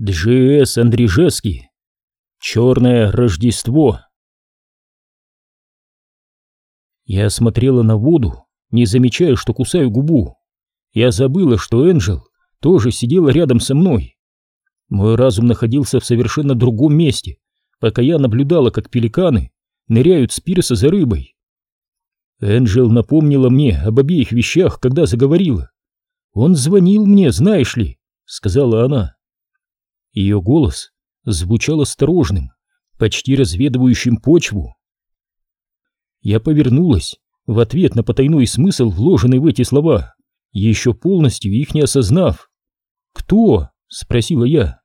Дж.С. Андрижеский. Черное Рождество. Я смотрела на воду, не замечая, что кусаю губу. Я забыла, что Энджел тоже сидела рядом со мной. Мой разум находился в совершенно другом месте, пока я наблюдала, как пеликаны ныряют с пирса за рыбой. Энджел напомнила мне об обеих вещах, когда заговорила. «Он звонил мне, знаешь ли», — сказала она. Ее голос звучал осторожным, почти разведывающим почву. Я повернулась в ответ на потайной смысл, вложенный в эти слова, еще полностью их не осознав. «Кто?» — спросила я.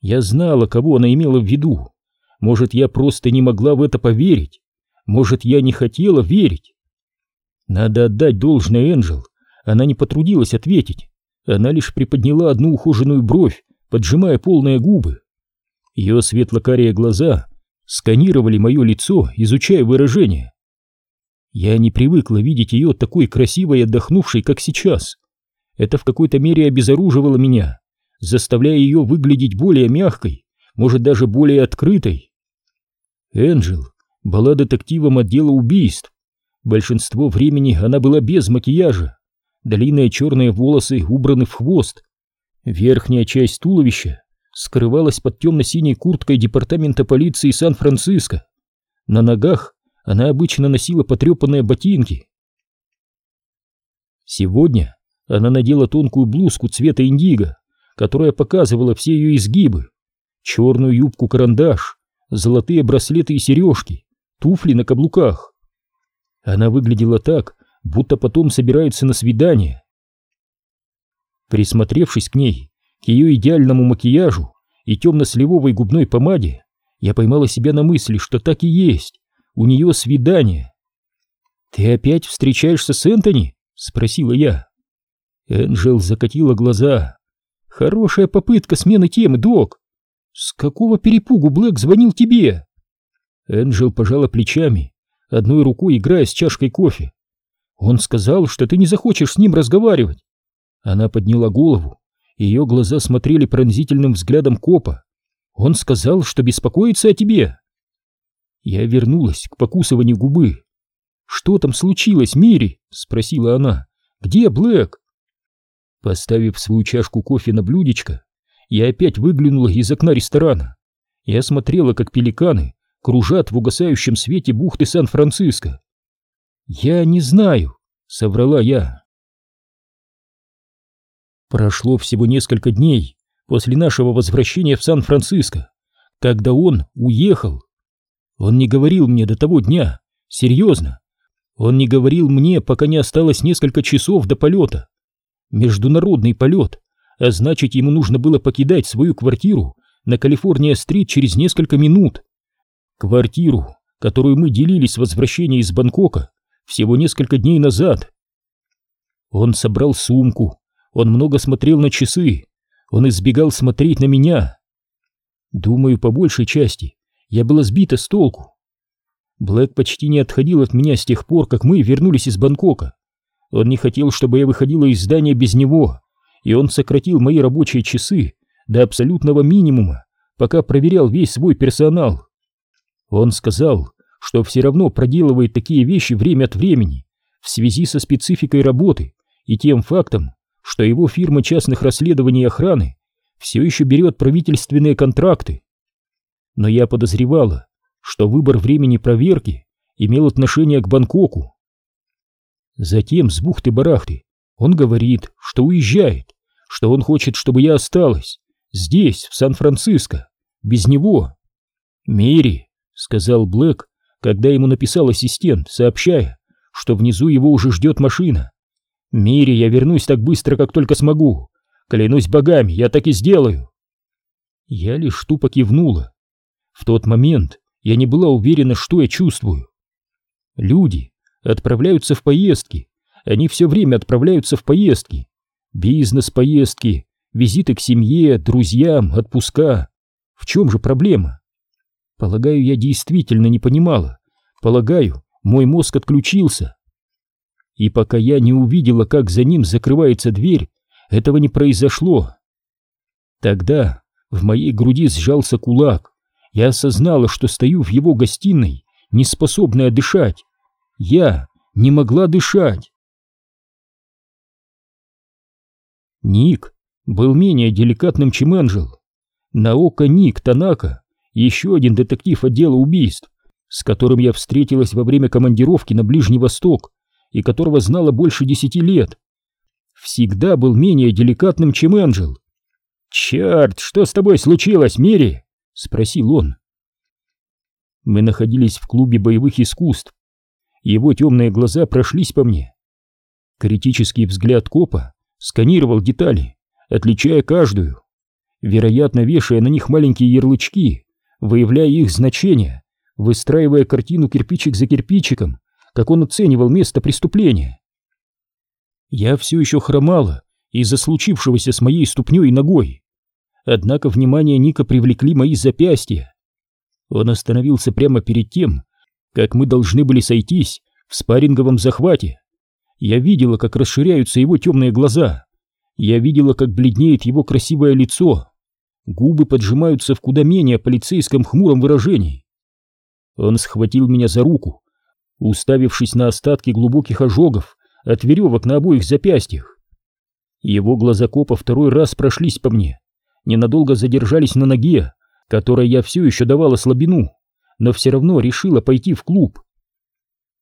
Я знала, кого она имела в виду. Может, я просто не могла в это поверить. Может, я не хотела верить. Надо отдать должное Энджел. Она не потрудилась ответить. Она лишь приподняла одну ухоженную бровь, поджимая полные губы. Ее светло-карие глаза сканировали мое лицо, изучая выражение. Я не привыкла видеть ее такой красивой и отдохнувшей, как сейчас. Это в какой-то мере обезоруживало меня, заставляя ее выглядеть более мягкой, может даже более открытой. Энджел была детективом отдела убийств. Большинство времени она была без макияжа. Длинные черные волосы убраны в хвост, Верхняя часть туловища скрывалась под темно-синей курткой департамента полиции Сан-Франциско. На ногах она обычно носила потрепанные ботинки. Сегодня она надела тонкую блузку цвета индиго, которая показывала все ее изгибы, черную юбку-карандаш, золотые браслеты и сережки, туфли на каблуках. Она выглядела так, будто потом собирается на свидание. Присмотревшись к ней, к ее идеальному макияжу и темно-сливовой губной помаде, я поймала себя на мысли, что так и есть. У нее свидание. «Ты опять встречаешься с Энтони?» — спросила я. Энджел закатила глаза. «Хорошая попытка смены темы, док. С какого перепугу Блэк звонил тебе?» Энджел пожала плечами, одной рукой играя с чашкой кофе. «Он сказал, что ты не захочешь с ним разговаривать. Она подняла голову, ее глаза смотрели пронзительным взглядом копа. Он сказал, что беспокоится о тебе. Я вернулась к покусыванию губы. «Что там случилось, Мири?» — спросила она. «Где Блэк?» Поставив свою чашку кофе на блюдечко, я опять выглянула из окна ресторана. Я смотрела, как пеликаны кружат в угасающем свете бухты Сан-Франциско. «Я не знаю», — соврала я. Прошло всего несколько дней после нашего возвращения в Сан-Франциско, когда он уехал. Он не говорил мне до того дня, серьезно. Он не говорил мне, пока не осталось несколько часов до полета. Международный полет, а значит, ему нужно было покидать свою квартиру на Калифорния-стрит через несколько минут. Квартиру, которую мы делили с возвращения из Бангкока всего несколько дней назад. Он собрал сумку, он много смотрел на часы, он избегал смотреть на меня. Думаю, по большей части я была сбита с толку. Блэк почти не отходил от меня с тех пор, как мы вернулись из Бангкока. Он не хотел, чтобы я выходила из здания без него, и он сократил мои рабочие часы до абсолютного минимума, пока проверял весь свой персонал. Он сказал, что все равно проделывает такие вещи время от времени в связи со спецификой работы и тем фактом, что его фирма частных расследований и охраны все еще берет правительственные контракты. Но я подозревала, что выбор времени проверки имел отношение к Бангкоку. Затем с бухты-барахты он говорит, что уезжает, что он хочет, чтобы я осталась здесь, в Сан-Франциско, без него. «Мири», — сказал Блэк, когда ему написал ассистент, сообщая, что внизу его уже ждет машина. Мире я вернусь так быстро, как только смогу. Клянусь богами, я так и сделаю. Я лишь тупо кивнула. В тот момент я не была уверена, что я чувствую. Люди отправляются в поездки. Они все время отправляются в поездки. Бизнес-поездки, визиты к семье, друзьям, отпуска. В чем же проблема? Полагаю, я действительно не понимала. Полагаю, мой мозг отключился. И пока я не увидела, как за ним закрывается дверь, этого не произошло. Тогда В моей груди сжался кулак. Я осознала, что стою в его гостиной, не способная дышать. Я не могла дышать. Ник был менее деликатным, чем Энджел. Наока Ник Танака, еще один детектив отдела убийств, с которым я встретилась во время командировки на Ближний Восток и которого знала больше десяти лет, всегда был менее деликатным, чем Энджел. «Черт, что с тобой случилось, Мири?» — спросил он. Мы находились в клубе боевых искусств. Его темные глаза прошлись по мне. Критический взгляд копа сканировал детали, отличая каждую, вероятно, вешая на них маленькие ярлычки, выявляя их значение, выстраивая картину кирпичик за кирпичиком, как он оценивал место преступления. Я все еще хромала из-за случившегося с моей ступней и ногой. Однако внимание Ника привлекли мои запястья. Он остановился прямо перед тем, как мы должны были сойтись в спарринговом захвате. Я видела, как расширяются его темные глаза. Я видела, как бледнеет его красивое лицо. Губы поджимаются в куда менее полицейском хмуром выражении. Он схватил меня за руку, уставившись на остатки глубоких ожогов, от веревок на обоих запястьях. Его глаза копа второй раз прошлись по мне, ненадолго задержались на ноге, которой я все еще давала слабину, но все равно решила пойти в клуб.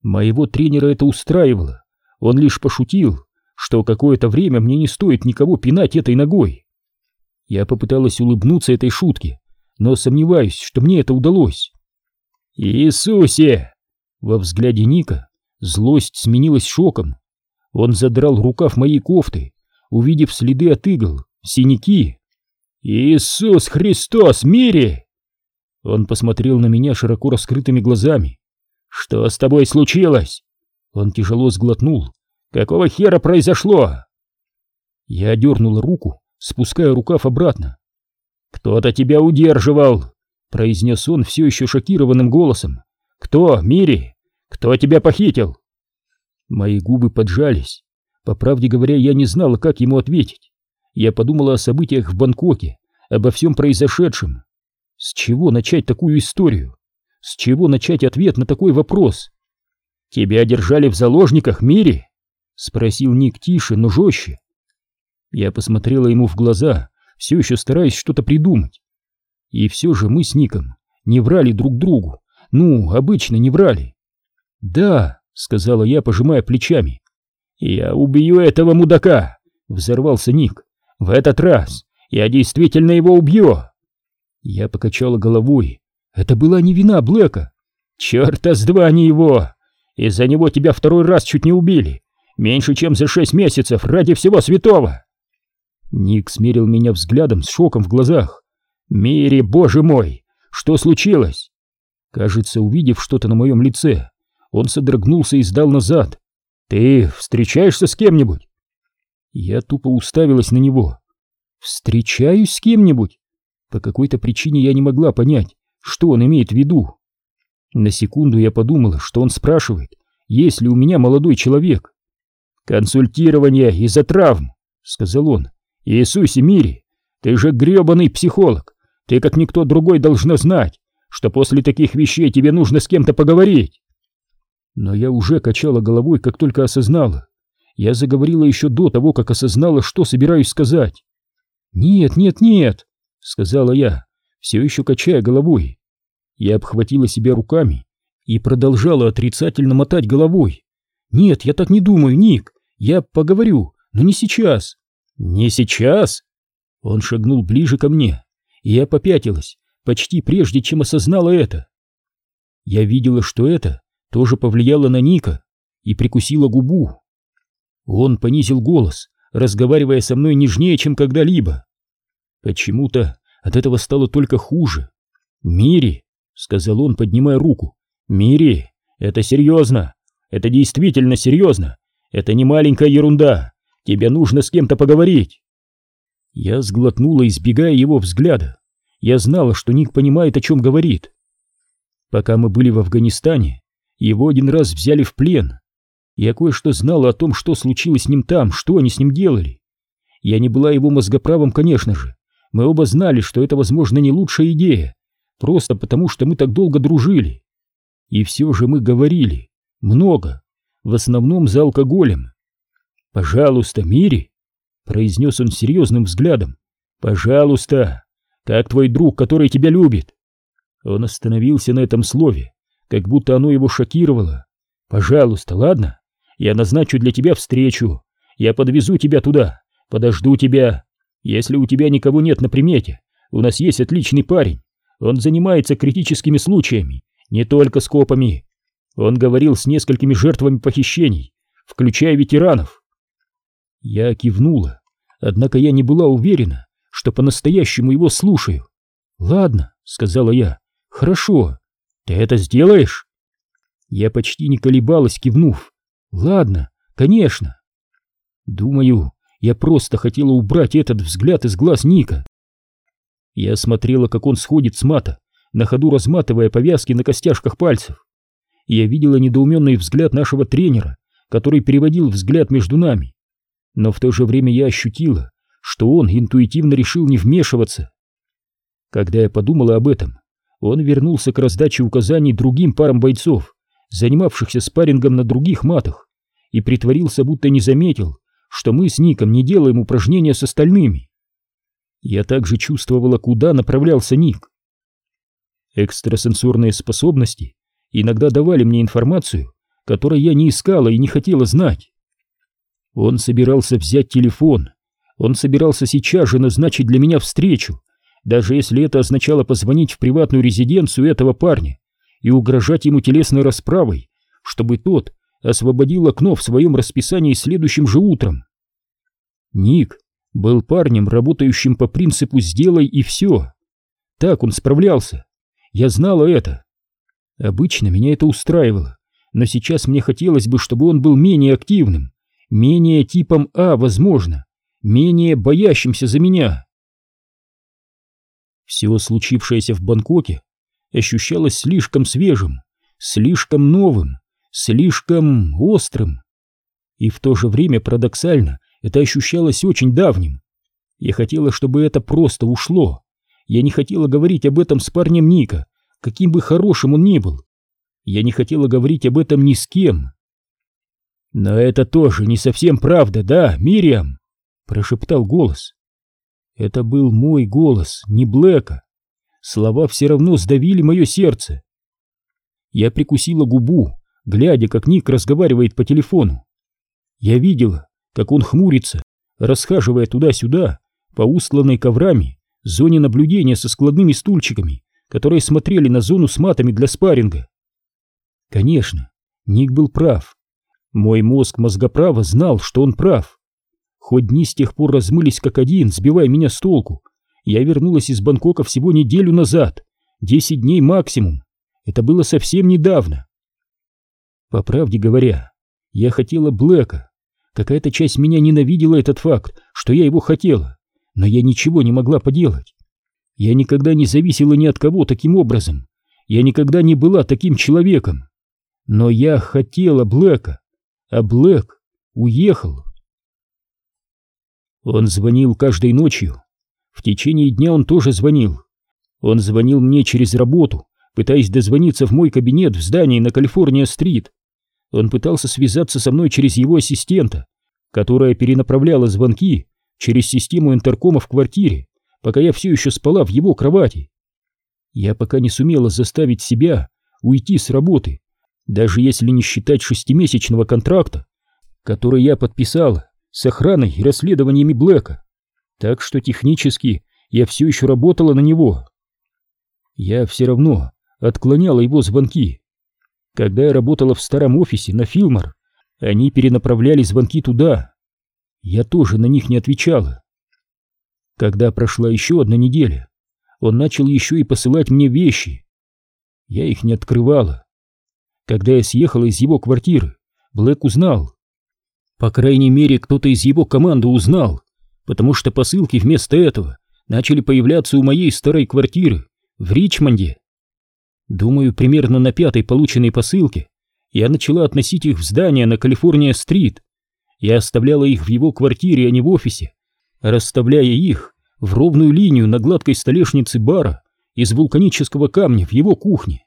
Моего тренера это устраивало, он лишь пошутил, что какое-то время мне не стоит никого пинать этой ногой. Я попыталась улыбнуться этой шутке, но сомневаюсь, что мне это удалось. «Иисусе!» Во взгляде Ника злость сменилась шоком. Он задрал рукав моей кофты, увидев следы от игл, синяки. «Иисус Христос, мире!» Он посмотрел на меня широко раскрытыми глазами. «Что с тобой случилось?» Он тяжело сглотнул. «Какого хера произошло?» Я дернула руку, спуская рукав обратно. «Кто-то тебя удерживал!» произнес он все еще шокированным голосом. «Кто, Мири? Кто тебя похитил?» Мои губы поджались. По правде говоря, я не знала, как ему ответить. Я подумала о событиях в Бангкоке, обо всем произошедшем. С чего начать такую историю? С чего начать ответ на такой вопрос? «Тебя держали в заложниках, Мири?» — спросил Ник тише, но жестче. Я посмотрела ему в глаза, все еще стараясь что-то придумать. И все же мы с Ником не врали друг другу. Ну, обычно не врали. «Да», — сказала я, пожимая плечами. «Я убью этого мудака!» — взорвался Ник. «В этот раз я действительно его убью!» Я покачала головой. «Это была не вина Блэка!» «Черта с два не его! Из-за него тебя второй раз чуть не убили! Меньше чем за шесть месяцев, ради всего святого!» Ник смерил меня взглядом с шоком в глазах. «Мири, боже мой! Что случилось?» Кажется, увидев что-то на моем лице, он содрогнулся и сдал назад. «Ты встречаешься с кем-нибудь?» Я тупо уставилась на него. «Встречаюсь с кем-нибудь?» По какой-то причине я не могла понять, что он имеет в виду. На секунду я подумала, что он спрашивает, есть ли у меня молодой человек. «Консультирование из-за травм», — сказал он. «Иисусе мире, ты же гребаный психолог. Ты, как никто другой, должна знать, что после таких вещей тебе нужно с кем-то поговорить». Но я уже качала головой, как только осознала. Я заговорила еще до того, как осознала, что собираюсь сказать. «Нет, нет, нет», — сказала я, все еще качая головой. Я обхватила себя руками и продолжала отрицательно мотать головой. «Нет, я так не думаю, Ник. Я поговорю, но не сейчас». «Не сейчас?» Он шагнул ближе ко мне, и я попятилась, почти прежде, чем осознала это. Я видела, что это тоже повлияло на Ника и прикусила губу. Он понизил голос, разговаривая со мной нежнее, чем когда-либо. Почему-то от этого стало только хуже. «Мири», — сказал он, поднимая руку, — «Мири, это серьезно, это действительно серьезно, это не маленькая ерунда, тебе нужно с кем-то поговорить». Я сглотнула, избегая его взгляда. Я знала, что Ник понимает, о чем говорит. Пока мы были в Афганистане, его один раз взяли в плен. Я кое-что знала о том, что случилось с ним там, что они с ним делали. Я не была его мозгоправом, конечно же, Мы оба знали, что это, возможно, не лучшая идея, просто потому, что мы так долго дружили. И все же мы говорили. Много. В основном за алкоголем. «Пожалуйста, Мири», — произнес он серьезным взглядом. «Пожалуйста, как твой друг, который тебя любит». Он остановился на этом слове, как будто оно его шокировало. «Пожалуйста, ладно? Я назначу для тебя встречу. Я подвезу тебя туда, подожду тебя. Если у тебя никого нет на примете, у нас есть отличный парень. Он занимается критическими случаями, не только с копами. Он говорил с несколькими жертвами похищений, включая ветеранов. Я кивнула, однако я не была уверена, что по-настоящему его слушаю. «Ладно», — сказала я, — «хорошо. Ты это сделаешь?» Я почти не колебалась, кивнув. «Ладно, конечно». Думаю, я просто хотела убрать этот взгляд из глаз Ника. Я смотрела, как он сходит с мата, на ходу разматывая повязки на костяшках пальцев. Я видела недоуменный взгляд нашего тренера, который переводил взгляд между нами. Но в то же время я ощутила, что он интуитивно решил не вмешиваться. Когда я подумала об этом, он вернулся к раздаче указаний другим парам бойцов, занимавшихся спаррингом на других матах, и притворился, будто не заметил, что мы с Ником не делаем упражнения с остальными. Я также чувствовала, куда направлялся Ник. Экстрасенсорные способности иногда давали мне информацию, которой я не искала и не хотела знать. Он собирался взять телефон, он собирался сейчас же назначить для меня встречу, даже если это означало позвонить в приватную резиденцию этого парня и угрожать ему телесной расправой, чтобы тот освободил окно в своем расписании следующим же утром. Ник был парнем, работающим по принципу «сделай и все». Так он справлялся. Я знала это. Обычно меня это устраивало, но сейчас мне хотелось бы, чтобы он был менее активным, менее типом А, возможно, менее боящимся за меня. Все случившееся в Бангкоке ощущалось слишком свежим, слишком новым, слишком острым. И в то же время парадоксально это ощущалось очень давним. Я хотела, чтобы это просто ушло. Я не хотела говорить об этом с парнем Ника, каким бы хорошим он ни был. Я не хотела говорить об этом ни с кем. Но это тоже не совсем правда, да, Мириам? Прошептал голос. Это был мой голос, не Блэка. Слова все равно сдавили мое сердце. Я прикусила губу, глядя, как Ник разговаривает по телефону. Я видела, как он хмурится, расхаживая туда-сюда по устланной коврами зоне наблюдения со складными стульчиками, которые смотрели на зону с матами для спарринга. Конечно, Ник был прав. Мой мозг мозгоправа знал, что он прав. Хоть дни с тех пор размылись как один, сбивая меня с толку, я вернулась из Бангкока всего неделю назад, десять дней максимум. Это было совсем недавно. По правде говоря, я хотела Блэка, Какая-то часть меня ненавидела этот факт, что я его хотела, но я ничего не могла поделать. Я никогда не зависела ни от кого таким образом. Я никогда не была таким человеком. Но я хотела Блэка, а Блэк уехал. Он звонил каждой ночью. В течение дня он тоже звонил. Он звонил мне через работу, пытаясь дозвониться в мой кабинет в здании на Калифорния-стрит. Он пытался связаться со мной через его ассистента, которая перенаправляла звонки через систему интеркома в квартире, пока я все еще спала в его кровати. Я пока не сумела заставить себя уйти с работы, даже если не считать шестимесячного контракта, который я подписал с охраной и расследованиями Блэка. Так что технически я все еще работала на него. Я все равно отклоняла его звонки, когда я работала в старом офисе на Филмор, они перенаправляли звонки туда. Я тоже на них не отвечала. Когда прошла еще одна неделя, он начал еще и посылать мне вещи. Я их не открывала. Когда я съехала из его квартиры, Блэк узнал. По крайней мере, кто-то из его команды узнал, потому что посылки вместо этого начали появляться у моей старой квартиры в Ричмонде. Думаю, примерно на пятой полученной посылке я начала относить их в здание на Калифорния-стрит. Я оставляла их в его квартире, а не в офисе, расставляя их в ровную линию на гладкой столешнице бара из вулканического камня в его кухне.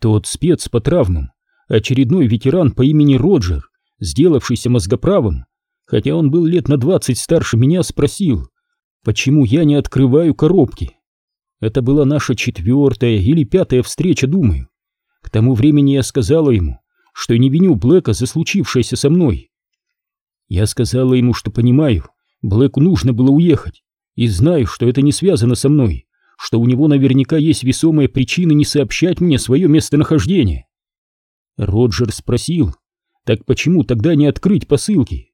Тот спец по травмам, очередной ветеран по имени Роджер, сделавшийся мозгоправым, хотя он был лет на двадцать старше меня, спросил, почему я не открываю коробки. Это была наша четвертая или пятая встреча, думаю. К тому времени я сказала ему, что не виню Блэка за случившееся со мной. Я сказала ему, что понимаю, Блэку нужно было уехать, и знаю, что это не связано со мной, что у него наверняка есть весомые причины не сообщать мне свое местонахождение. Роджер спросил, так почему тогда не открыть посылки?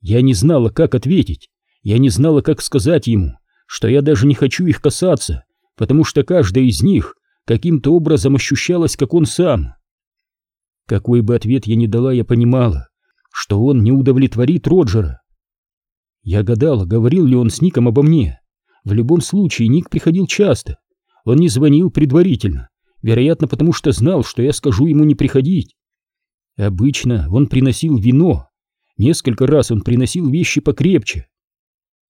Я не знала, как ответить, я не знала, как сказать ему, что я даже не хочу их касаться, потому что каждая из них каким-то образом ощущалась, как он сам. Какой бы ответ я ни дала, я понимала, что он не удовлетворит Роджера. Я гадала, говорил ли он с Ником обо мне. В любом случае, Ник приходил часто. Он не звонил предварительно, вероятно, потому что знал, что я скажу ему не приходить. Обычно он приносил вино. Несколько раз он приносил вещи покрепче.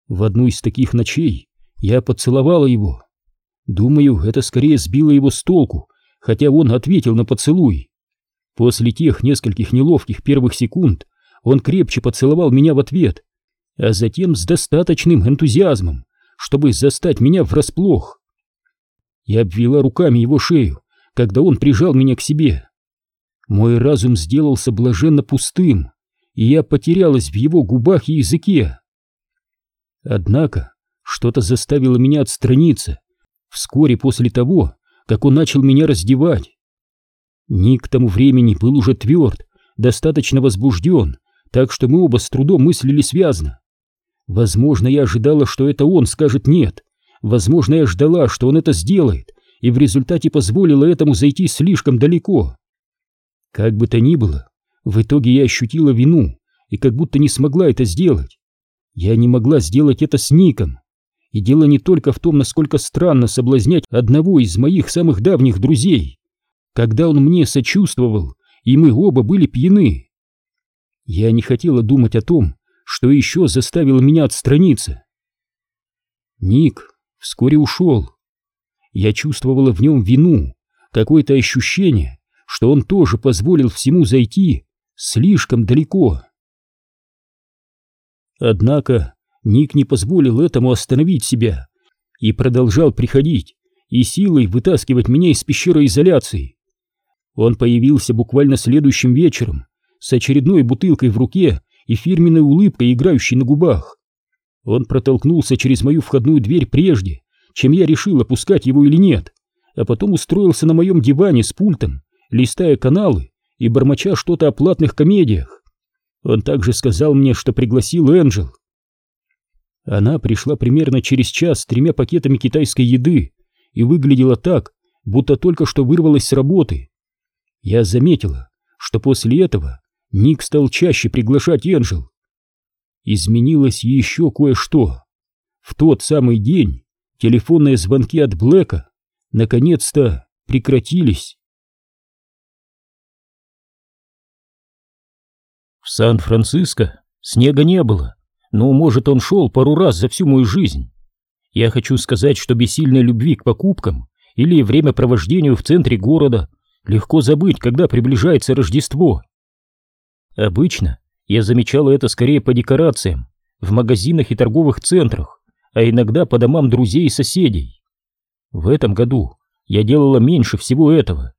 В одну из таких ночей я поцеловала его. Думаю, это скорее сбило его с толку, хотя он ответил на поцелуй. После тех нескольких неловких первых секунд он крепче поцеловал меня в ответ, а затем с достаточным энтузиазмом, чтобы застать меня врасплох. Я обвела руками его шею, когда он прижал меня к себе. Мой разум сделался блаженно пустым, и я потерялась в его губах и языке. Однако что-то заставило меня отстраниться вскоре после того, как он начал меня раздевать. Ник к тому времени был уже тверд, достаточно возбужден, так что мы оба с трудом мыслили связно. Возможно, я ожидала, что это он скажет «нет», возможно, я ждала, что он это сделает, и в результате позволила этому зайти слишком далеко. Как бы то ни было, в итоге я ощутила вину и как будто не смогла это сделать. Я не могла сделать это с Ником. И дело не только в том, насколько странно соблазнять одного из моих самых давних друзей. Когда он мне сочувствовал, и мы оба были пьяны. Я не хотела думать о том, что еще заставило меня отстраниться. Ник вскоре ушел. Я чувствовала в нем вину, какое-то ощущение, что он тоже позволил всему зайти слишком далеко. Однако Ник не позволил этому остановить себя и продолжал приходить и силой вытаскивать меня из пещеры изоляции. Он появился буквально следующим вечером с очередной бутылкой в руке и фирменной улыбкой, играющей на губах. Он протолкнулся через мою входную дверь прежде, чем я решил, опускать его или нет, а потом устроился на моем диване с пультом, листая каналы и бормоча что-то о платных комедиях. Он также сказал мне, что пригласил Энджел. Она пришла примерно через час с тремя пакетами китайской еды и выглядела так, будто только что вырвалась с работы. Я заметила, что после этого Ник стал чаще приглашать Энджел. Изменилось еще кое-что. В тот самый день телефонные звонки от Блэка наконец-то прекратились. В Сан-Франциско снега не было, но, может, он шел пару раз за всю мою жизнь. Я хочу сказать, что без сильной любви к покупкам или времяпровождению в центре города легко забыть, когда приближается Рождество. Обычно я замечала это скорее по декорациям, в магазинах и торговых центрах, а иногда по домам друзей и соседей. В этом году я делала меньше всего этого.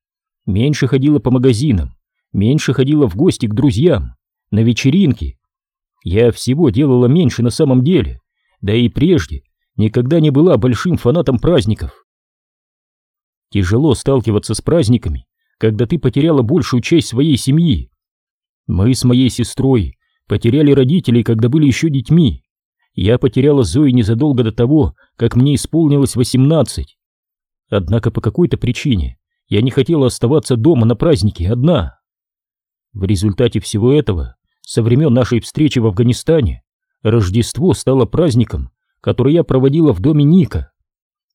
Меньше ходила по магазинам, меньше ходила в гости к друзьям, на вечеринки. Я всего делала меньше на самом деле, да и прежде никогда не была большим фанатом праздников. Тяжело сталкиваться с праздниками, когда ты потеряла большую часть своей семьи, мы с моей сестрой потеряли родителей, когда были еще детьми. Я потеряла Зои незадолго до того, как мне исполнилось восемнадцать. Однако по какой-то причине я не хотела оставаться дома на празднике одна. В результате всего этого, со времен нашей встречи в Афганистане, Рождество стало праздником, который я проводила в доме Ника.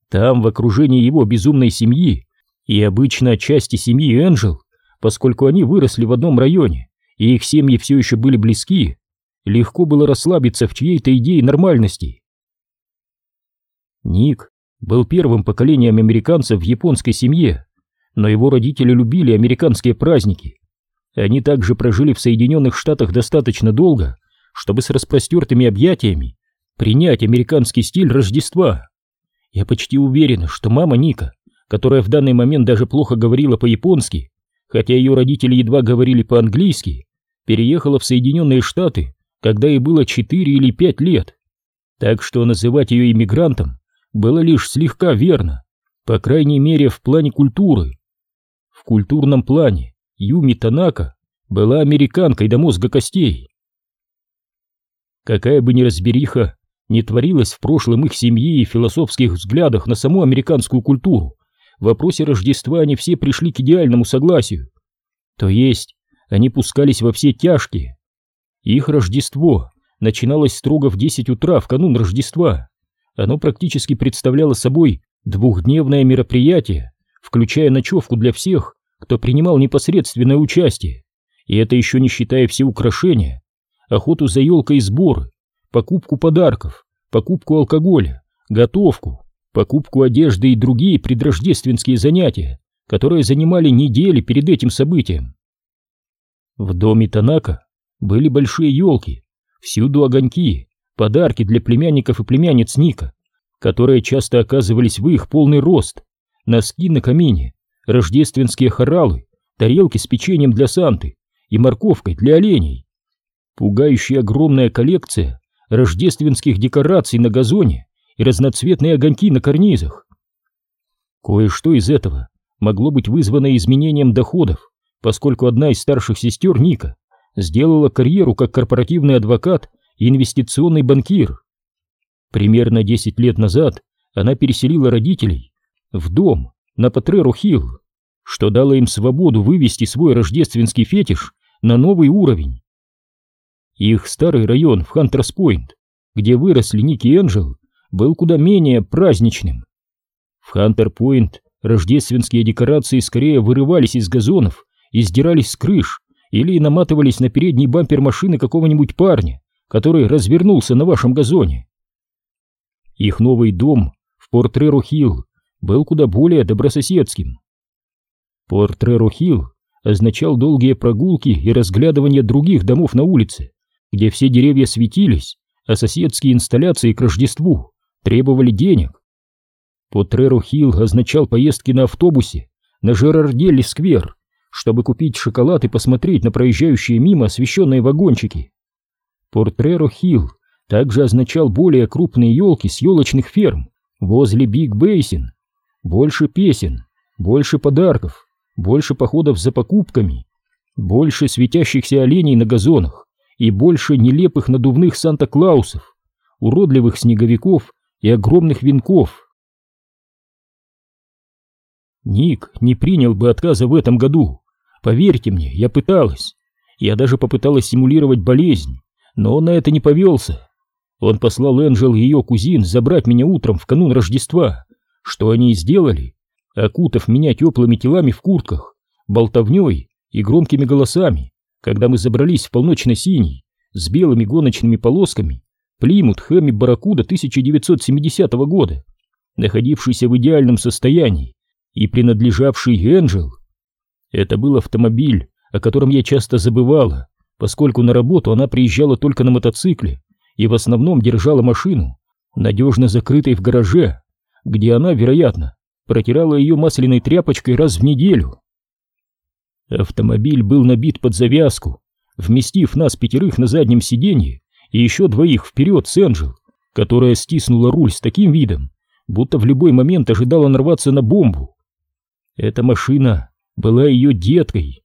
Там, в окружении его безумной семьи и обычно части семьи Энджел, поскольку они выросли в одном районе, и их семьи все еще были близки, легко было расслабиться в чьей-то идее нормальности. Ник был первым поколением американцев в японской семье, но его родители любили американские праздники. Они также прожили в Соединенных Штатах достаточно долго, чтобы с распростертыми объятиями принять американский стиль Рождества. Я почти уверен, что мама Ника, которая в данный момент даже плохо говорила по-японски, хотя ее родители едва говорили по-английски, переехала в Соединенные Штаты, когда ей было 4 или 5 лет. Так что называть ее иммигрантом было лишь слегка верно, по крайней мере в плане культуры. В культурном плане Юми Танака была американкой до мозга костей. Какая бы неразбериха не творилась в прошлом их семьи и философских взглядах на саму американскую культуру, в вопросе Рождества они все пришли к идеальному согласию. То есть, они пускались во все тяжкие. Их Рождество начиналось строго в 10 утра в канун Рождества. Оно практически представляло собой двухдневное мероприятие, включая ночевку для всех, кто принимал непосредственное участие. И это еще не считая все украшения, охоту за елкой и сборы, покупку подарков, покупку алкоголя, готовку, покупку одежды и другие предрождественские занятия, которые занимали недели перед этим событием. В доме Танака были большие елки, всюду огоньки, подарки для племянников и племянниц Ника, которые часто оказывались в их полный рост, носки на камине, рождественские хоралы, тарелки с печеньем для Санты и морковкой для оленей. Пугающая огромная коллекция рождественских декораций на газоне и разноцветные огоньки на карнизах. Кое-что из этого могло быть вызвано изменением доходов, поскольку одна из старших сестер Ника сделала карьеру как корпоративный адвокат и инвестиционный банкир. Примерно 10 лет назад она переселила родителей в дом на Патреру-Хилл, что дало им свободу вывести свой рождественский фетиш на новый уровень. Их старый район в Хантерс-Пойнт, где выросли Ники и Энджел, был куда менее праздничным. В Хантер-Пойнт рождественские декорации скорее вырывались из газонов и сдирались с крыш или наматывались на передний бампер машины какого-нибудь парня, который развернулся на вашем газоне. Их новый дом в Порт-Реру-Хилл был куда более добрососедским. Порт-Реру-Хилл означал долгие прогулки и разглядывание других домов на улице, где все деревья светились, а соседские инсталляции к Рождеству требовали денег. Потреро-Хилл означал поездки на автобусе на Гирарделли-сквер, чтобы купить шоколад и посмотреть на проезжающие мимо освещенные вагончики. Потреро-Хилл также означал более крупные елки с елочных ферм возле Биг Бейсин, больше песен, больше подарков, больше походов за покупками, больше светящихся оленей на газонах и больше нелепых надувных Санта-Клаусов, уродливых снеговиков и огромных венков. Ник не принял бы отказа в этом году. Поверьте мне, я пыталась. Я даже попыталась симулировать болезнь, но он на это не повелся. Он послал Энджел и ее кузин забрать меня утром в канун Рождества, что они и сделали, окутав меня теплыми телами в куртках, болтовней и громкими голосами, когда мы забрались в полночно-синий, с белыми гоночными полосками, Плимут Хэми Барракуда 1970 года, находившийся в идеальном состоянии и принадлежавший Энджел. Это был автомобиль, о котором я часто забывала, поскольку на работу она приезжала только на мотоцикле, и в основном держала машину, надежно закрытой в гараже, где она, вероятно, протирала ее масляной тряпочкой раз в неделю. Автомобиль был набит под завязку, вместив нас пятерых на заднем сиденье и еще двоих вперед с Энджел, которая стиснула руль с таким видом, будто в любой момент ожидала нарваться на бомбу. Эта машина была ее деткой.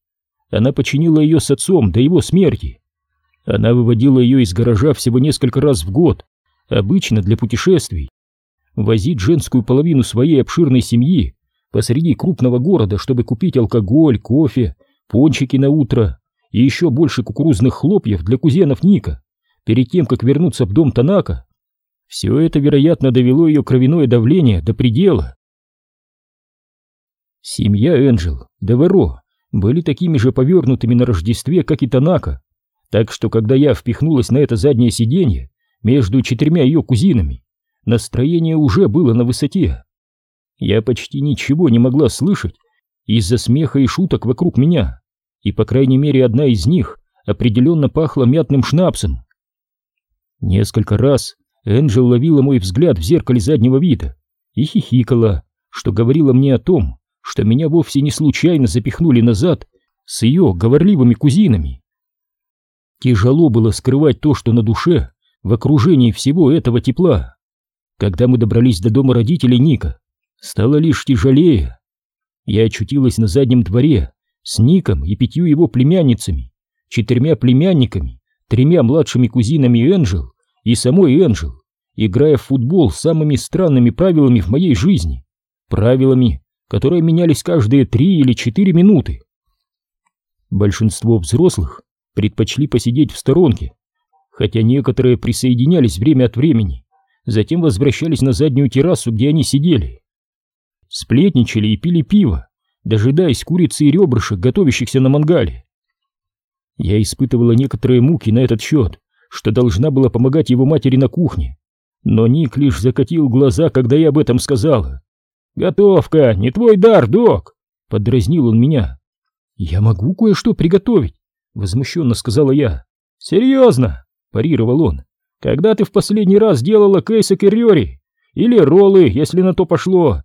Она починила ее с отцом до его смерти. Она выводила ее из гаража всего несколько раз в год, обычно для путешествий. Возить женскую половину своей обширной семьи посреди крупного города, чтобы купить алкоголь, кофе, пончики на утро и еще больше кукурузных хлопьев для кузенов Ника, перед тем, как вернуться в дом Танака. Все это, вероятно, довело ее кровяное давление до предела. Семья Энджел, Деверо, были такими же повернутыми на Рождестве, как и Танака, так что когда я впихнулась на это заднее сиденье между четырьмя ее кузинами, настроение уже было на высоте. Я почти ничего не могла слышать из-за смеха и шуток вокруг меня, и, по крайней мере, одна из них определенно пахла мятным шнапсом. Несколько раз Энджел ловила мой взгляд в зеркале заднего вида и хихикала, что говорило мне о том, что меня вовсе не случайно запихнули назад с ее говорливыми кузинами. Тяжело было скрывать то, что на душе, в окружении всего этого тепла. Когда мы добрались до дома родителей Ника, стало лишь тяжелее. Я очутилась на заднем дворе с Ником и пятью его племянницами, четырьмя племянниками, тремя младшими кузинами Энджел и самой Энджел, играя в футбол с самыми странными правилами в моей жизни, правилами, которые менялись каждые три или четыре минуты. Большинство взрослых предпочли посидеть в сторонке, хотя некоторые присоединялись время от времени, затем возвращались на заднюю террасу, где они сидели. Сплетничали и пили пиво, дожидаясь курицы и ребрышек, готовящихся на мангале. Я испытывала некоторые муки на этот счет, что должна была помогать его матери на кухне, но Ник лишь закатил глаза, когда я об этом сказала. «Готовка, не твой дар, док!» — подразнил он меня. «Я могу кое-что приготовить», — возмущенно сказала я. «Серьезно?» — парировал он. «Когда ты в последний раз делала кейсы кирьори? Или роллы, если на то пошло?»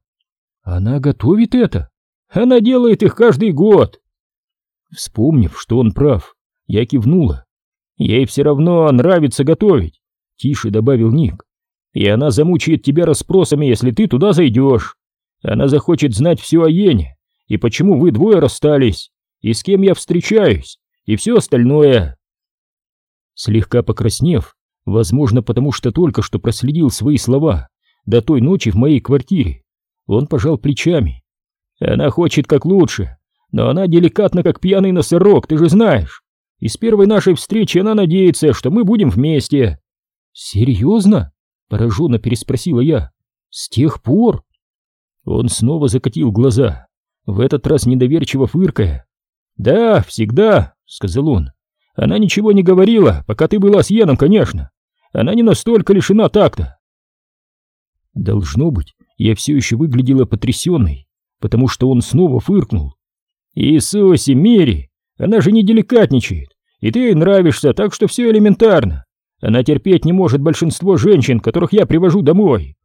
«Она готовит это?» «Она делает их каждый год!» Вспомнив, что он прав, я кивнула. «Ей все равно нравится готовить», — тише добавил Ник. «И она замучает тебя расспросами, если ты туда зайдешь. Она захочет знать все о Йене, и почему вы двое расстались, и с кем я встречаюсь, и все остальное. Слегка покраснев, возможно, потому что только что проследил свои слова до той ночи в моей квартире, он пожал плечами. Она хочет как лучше, но она деликатна, как пьяный носорог, ты же знаешь. И с первой нашей встречи она надеется, что мы будем вместе. Серьезно? Пораженно переспросила я. С тех пор? Он снова закатил глаза, в этот раз недоверчиво фыркая. «Да, всегда», — сказал он. «Она ничего не говорила, пока ты была с Яном, конечно. Она не настолько лишена такта». Должно быть, я все еще выглядела потрясенной, потому что он снова фыркнул. «Иисусе, Мери, она же не деликатничает, и ты ей нравишься, так что все элементарно. Она терпеть не может большинство женщин, которых я привожу домой».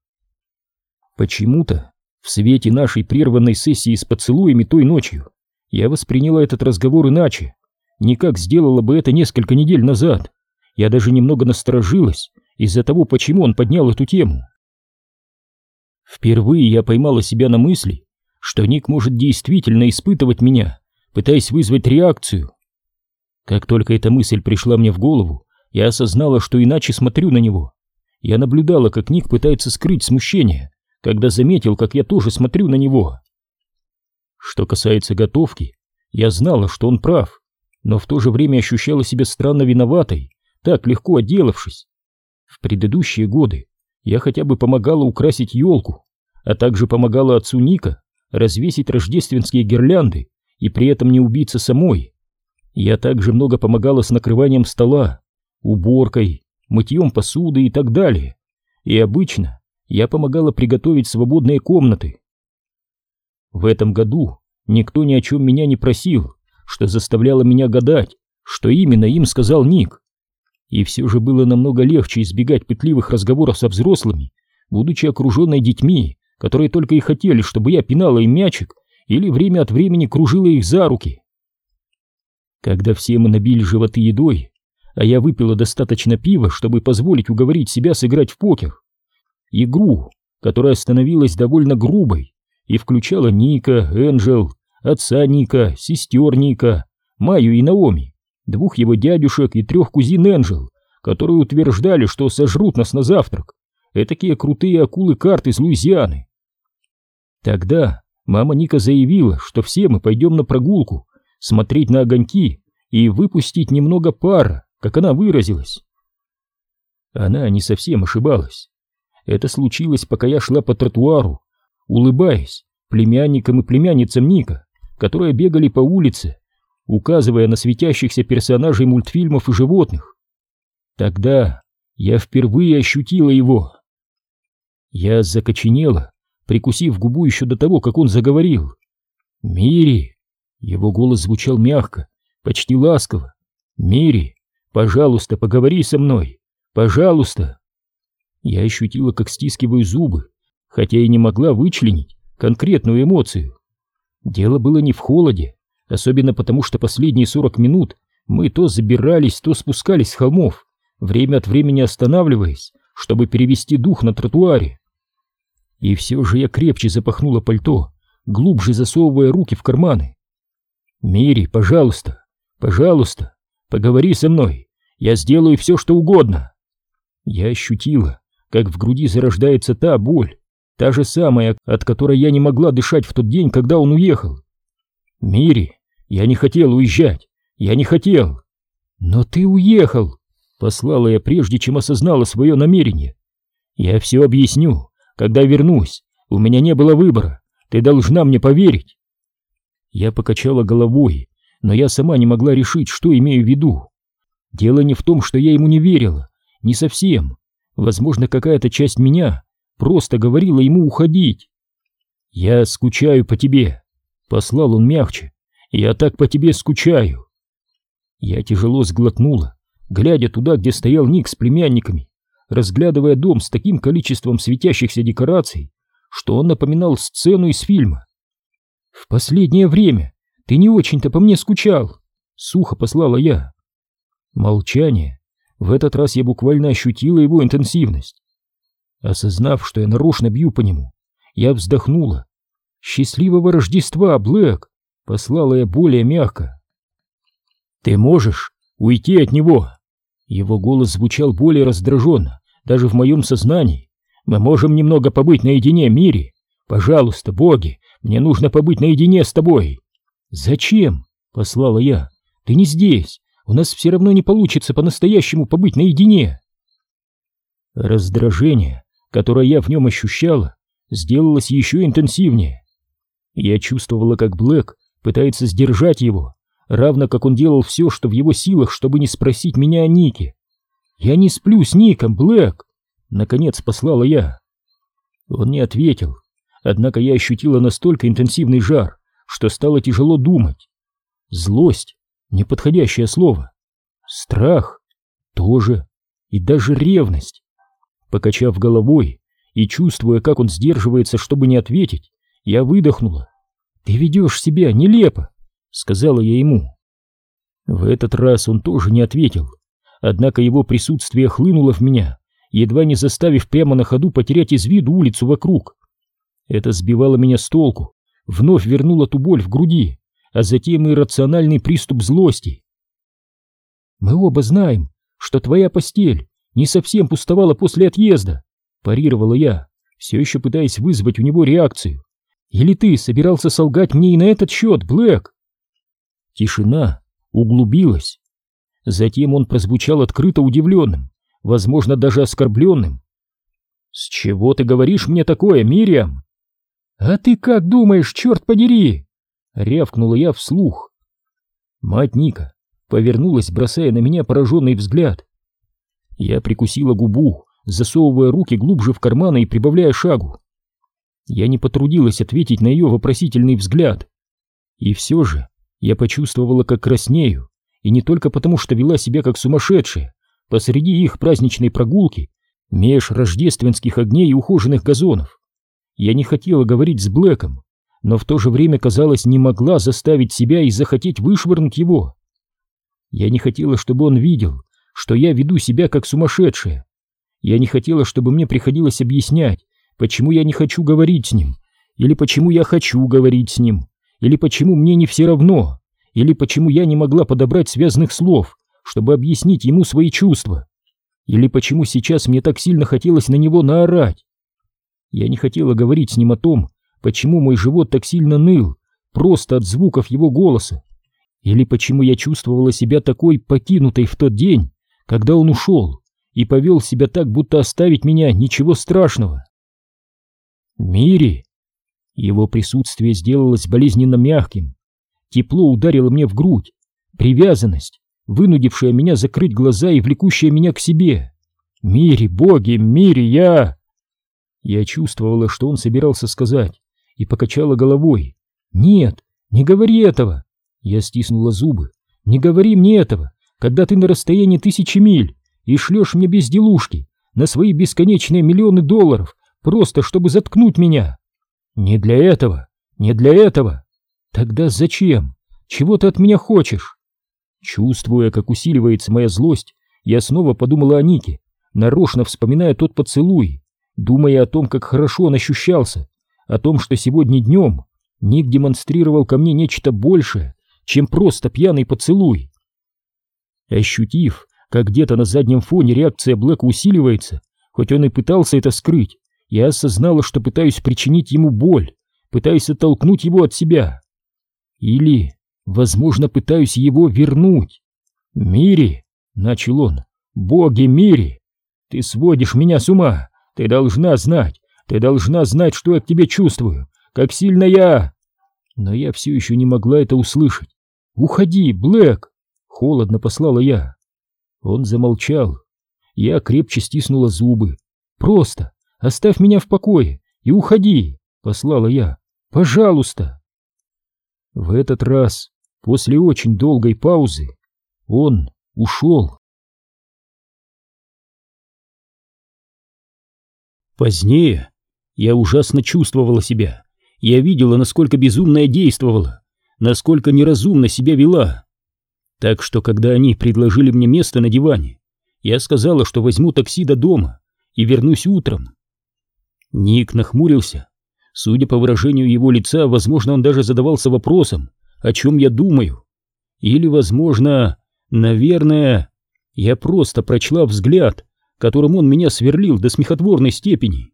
Почему-то в свете нашей прерванной сессии с поцелуями той ночью я восприняла этот разговор иначе, не как сделала бы это несколько недель назад. Я даже немного насторожилась из-за того, почему он поднял эту тему. Впервые я поймала себя на мысли, что Ник может действительно испытывать меня, пытаясь вызвать реакцию. Как только эта мысль пришла мне в голову, я осознала, что иначе смотрю на него. Я наблюдала, как Ник пытается скрыть смущение, когда заметил, как я тоже смотрю на него. Что касается готовки, я знала, что он прав, но в то же время ощущала себя странно виноватой, так легко отделавшись. В предыдущие годы я хотя бы помогала украсить елку, а также помогала отцу Ника развесить рождественские гирлянды и при этом не убиться самой. Я также много помогала с накрыванием стола, уборкой, мытьем посуды и так далее. И обычно я помогала приготовить свободные комнаты. В этом году никто ни о чем меня не просил, что заставляло меня гадать, что именно им сказал Ник. И все же было намного легче избегать пытливых разговоров со взрослыми, будучи окруженной детьми, которые только и хотели, чтобы я пинала им мячик или время от времени кружила их за руки. Когда все мы набили животы едой, а я выпила достаточно пива, чтобы позволить уговорить себя сыграть в покер, игру, которая становилась довольно грубой и включала Ника, Энджел, отца Ника, сестер Ника, Майю и Наоми, двух его дядюшек и трех кузин Энджел, которые утверждали, что сожрут нас на завтрак. Этакие крутые акулы карт из Луизианы. Тогда мама Ника заявила, что все мы пойдем на прогулку, смотреть на огоньки и выпустить немного пара, как она выразилась. Она не совсем ошибалась. Это случилось, пока я шла по тротуару, улыбаясь племянникам и племянницам Ника, которые бегали по улице, указывая на светящихся персонажей мультфильмов и животных. Тогда я впервые ощутила его. Я закоченела, прикусив губу еще до того, как он заговорил. «Мири!» Его голос звучал мягко, почти ласково. «Мири, пожалуйста, поговори со мной! Пожалуйста!» Я ощутила, как стискиваю зубы, хотя и не могла вычленить конкретную эмоцию. Дело было не в холоде, особенно потому, что последние сорок минут мы то забирались, то спускались с холмов, время от времени останавливаясь, чтобы перевести дух на тротуаре. И все же я крепче запахнула пальто, глубже засовывая руки в карманы. «Мири, пожалуйста, пожалуйста, поговори со мной, я сделаю все, что угодно». Я ощутила, как в груди зарождается та боль, та же самая, от которой я не могла дышать в тот день, когда он уехал. «Мири, я не хотел уезжать, я не хотел». «Но ты уехал», — послала я прежде, чем осознала свое намерение. «Я все объясню, когда вернусь, у меня не было выбора, ты должна мне поверить». Я покачала головой, но я сама не могла решить, что имею в виду. Дело не в том, что я ему не верила, не совсем. Возможно, какая-то часть меня просто говорила ему уходить. «Я скучаю по тебе», — послал он мягче. «Я так по тебе скучаю». Я тяжело сглотнула, глядя туда, где стоял Ник с племянниками, разглядывая дом с таким количеством светящихся декораций, что он напоминал сцену из фильма. «В последнее время ты не очень-то по мне скучал», — сухо послала я. Молчание. В этот раз я буквально ощутила его интенсивность. Осознав, что я нарочно бью по нему, я вздохнула. «Счастливого Рождества, Блэк!» — послала я более мягко. «Ты можешь уйти от него?» Его голос звучал более раздраженно, даже в моем сознании. «Мы можем немного побыть наедине, Мири? Пожалуйста, боги, мне нужно побыть наедине с тобой!» «Зачем?» — послала я. «Ты не здесь, у нас все равно не получится по-настоящему побыть наедине!» Раздражение, которое я в нем ощущала, сделалось еще интенсивнее. Я чувствовала, как Блэк пытается сдержать его, равно как он делал все, что в его силах, чтобы не спросить меня о Нике. «Я не сплю с Ником, Блэк!» — наконец послала я. Он не ответил, однако я ощутила настолько интенсивный жар, что стало тяжело думать. Злость — неподходящее слово. Страх — тоже. И даже ревность. Покачав головой и чувствуя, как он сдерживается, чтобы не ответить, я выдохнула. «Ты ведешь себя нелепо!» сказала я ему. В этот раз он тоже не ответил, однако его присутствие хлынуло в меня, едва не заставив прямо на ходу потерять из виду улицу вокруг. Это сбивало меня с толку, вновь вернуло ту боль в груди, а затем и рациональный приступ злости. «Мы оба знаем, что твоя постель не совсем пустовала после отъезда», парировала я, все еще пытаясь вызвать у него реакцию. «Или ты собирался солгать мне и на этот счет, Блэк?» Тишина углубилась. Затем он прозвучал открыто удивленным, возможно, даже оскорбленным. «С чего ты говоришь мне такое, Мириам?» «А ты как думаешь, черт подери?» — рявкнула я вслух. Мать Ника повернулась, бросая на меня пораженный взгляд. Я прикусила губу, засовывая руки глубже в карманы и прибавляя шагу. Я не потрудилась ответить на ее вопросительный взгляд. И все же я почувствовала, как краснею, и не только потому, что вела себя как сумасшедшая, посреди их праздничной прогулки, меж рождественских огней и ухоженных газонов. Я не хотела говорить с Блэком, но в то же время, казалось, не могла заставить себя и захотеть вышвырнуть его. Я не хотела, чтобы он видел, что я веду себя как сумасшедшая. Я не хотела, чтобы мне приходилось объяснять, почему я не хочу говорить с ним, или почему я хочу говорить с ним. Или почему мне не все равно? Или почему я не могла подобрать связанных слов, чтобы объяснить ему свои чувства? Или почему сейчас мне так сильно хотелось на него наорать? Я не хотела говорить с ним о том, почему мой живот так сильно ныл, просто от звуков его голоса. Или почему я чувствовала себя такой покинутой в тот день, когда он ушел, и повел себя так, будто оставить меня ничего страшного. Мири, его присутствие сделалось болезненно мягким. Тепло ударило мне в грудь, привязанность, вынудившая меня закрыть глаза и влекущая меня к себе. Мири, боги, Мири, я... Я чувствовала, что он собирался сказать, и покачала головой. «Нет, не говори этого!» Я стиснула зубы. «Не говори мне этого, когда ты на расстоянии тысячи миль и шлешь мне безделушки на свои бесконечные миллионы долларов, просто чтобы заткнуть меня. Не для этого, не для этого. Тогда зачем? Чего ты от меня хочешь?» Чувствуя, как усиливается моя злость, я снова подумала о Нике, нарочно вспоминая тот поцелуй, думая о том, как хорошо он ощущался, о том, что сегодня днем Ник демонстрировал ко мне нечто большее, чем просто пьяный поцелуй. Ощутив, как где-то на заднем фоне реакция Блэка усиливается, хоть он и пытался это скрыть, я осознала, что пытаюсь причинить ему боль, пытаюсь оттолкнуть его от себя. Или, возможно, пытаюсь его вернуть. «Мири!» — начал он. «Боги, Мири! Ты сводишь меня с ума! Ты должна знать, ты должна знать, что я к тебе чувствую, как сильно я...» Но я все еще не могла это услышать. «Уходи, Блэк!» — холодно послала я. Он замолчал. Я крепче стиснула зубы. «Просто оставь меня в покое и уходи!» — послала я. «Пожалуйста!» В этот раз, после очень долгой паузы, он ушел. Позднее я ужасно чувствовала себя. Я видела, насколько безумно я действовала, насколько неразумно себя вела. Так что, когда они предложили мне место на диване, я сказала, что возьму такси до дома и вернусь утром. Ник нахмурился. Судя по выражению его лица, возможно, он даже задавался вопросом, о чем я думаю. Или, возможно, наверное, я просто прочла взгляд, которым он меня сверлил до смехотворной степени.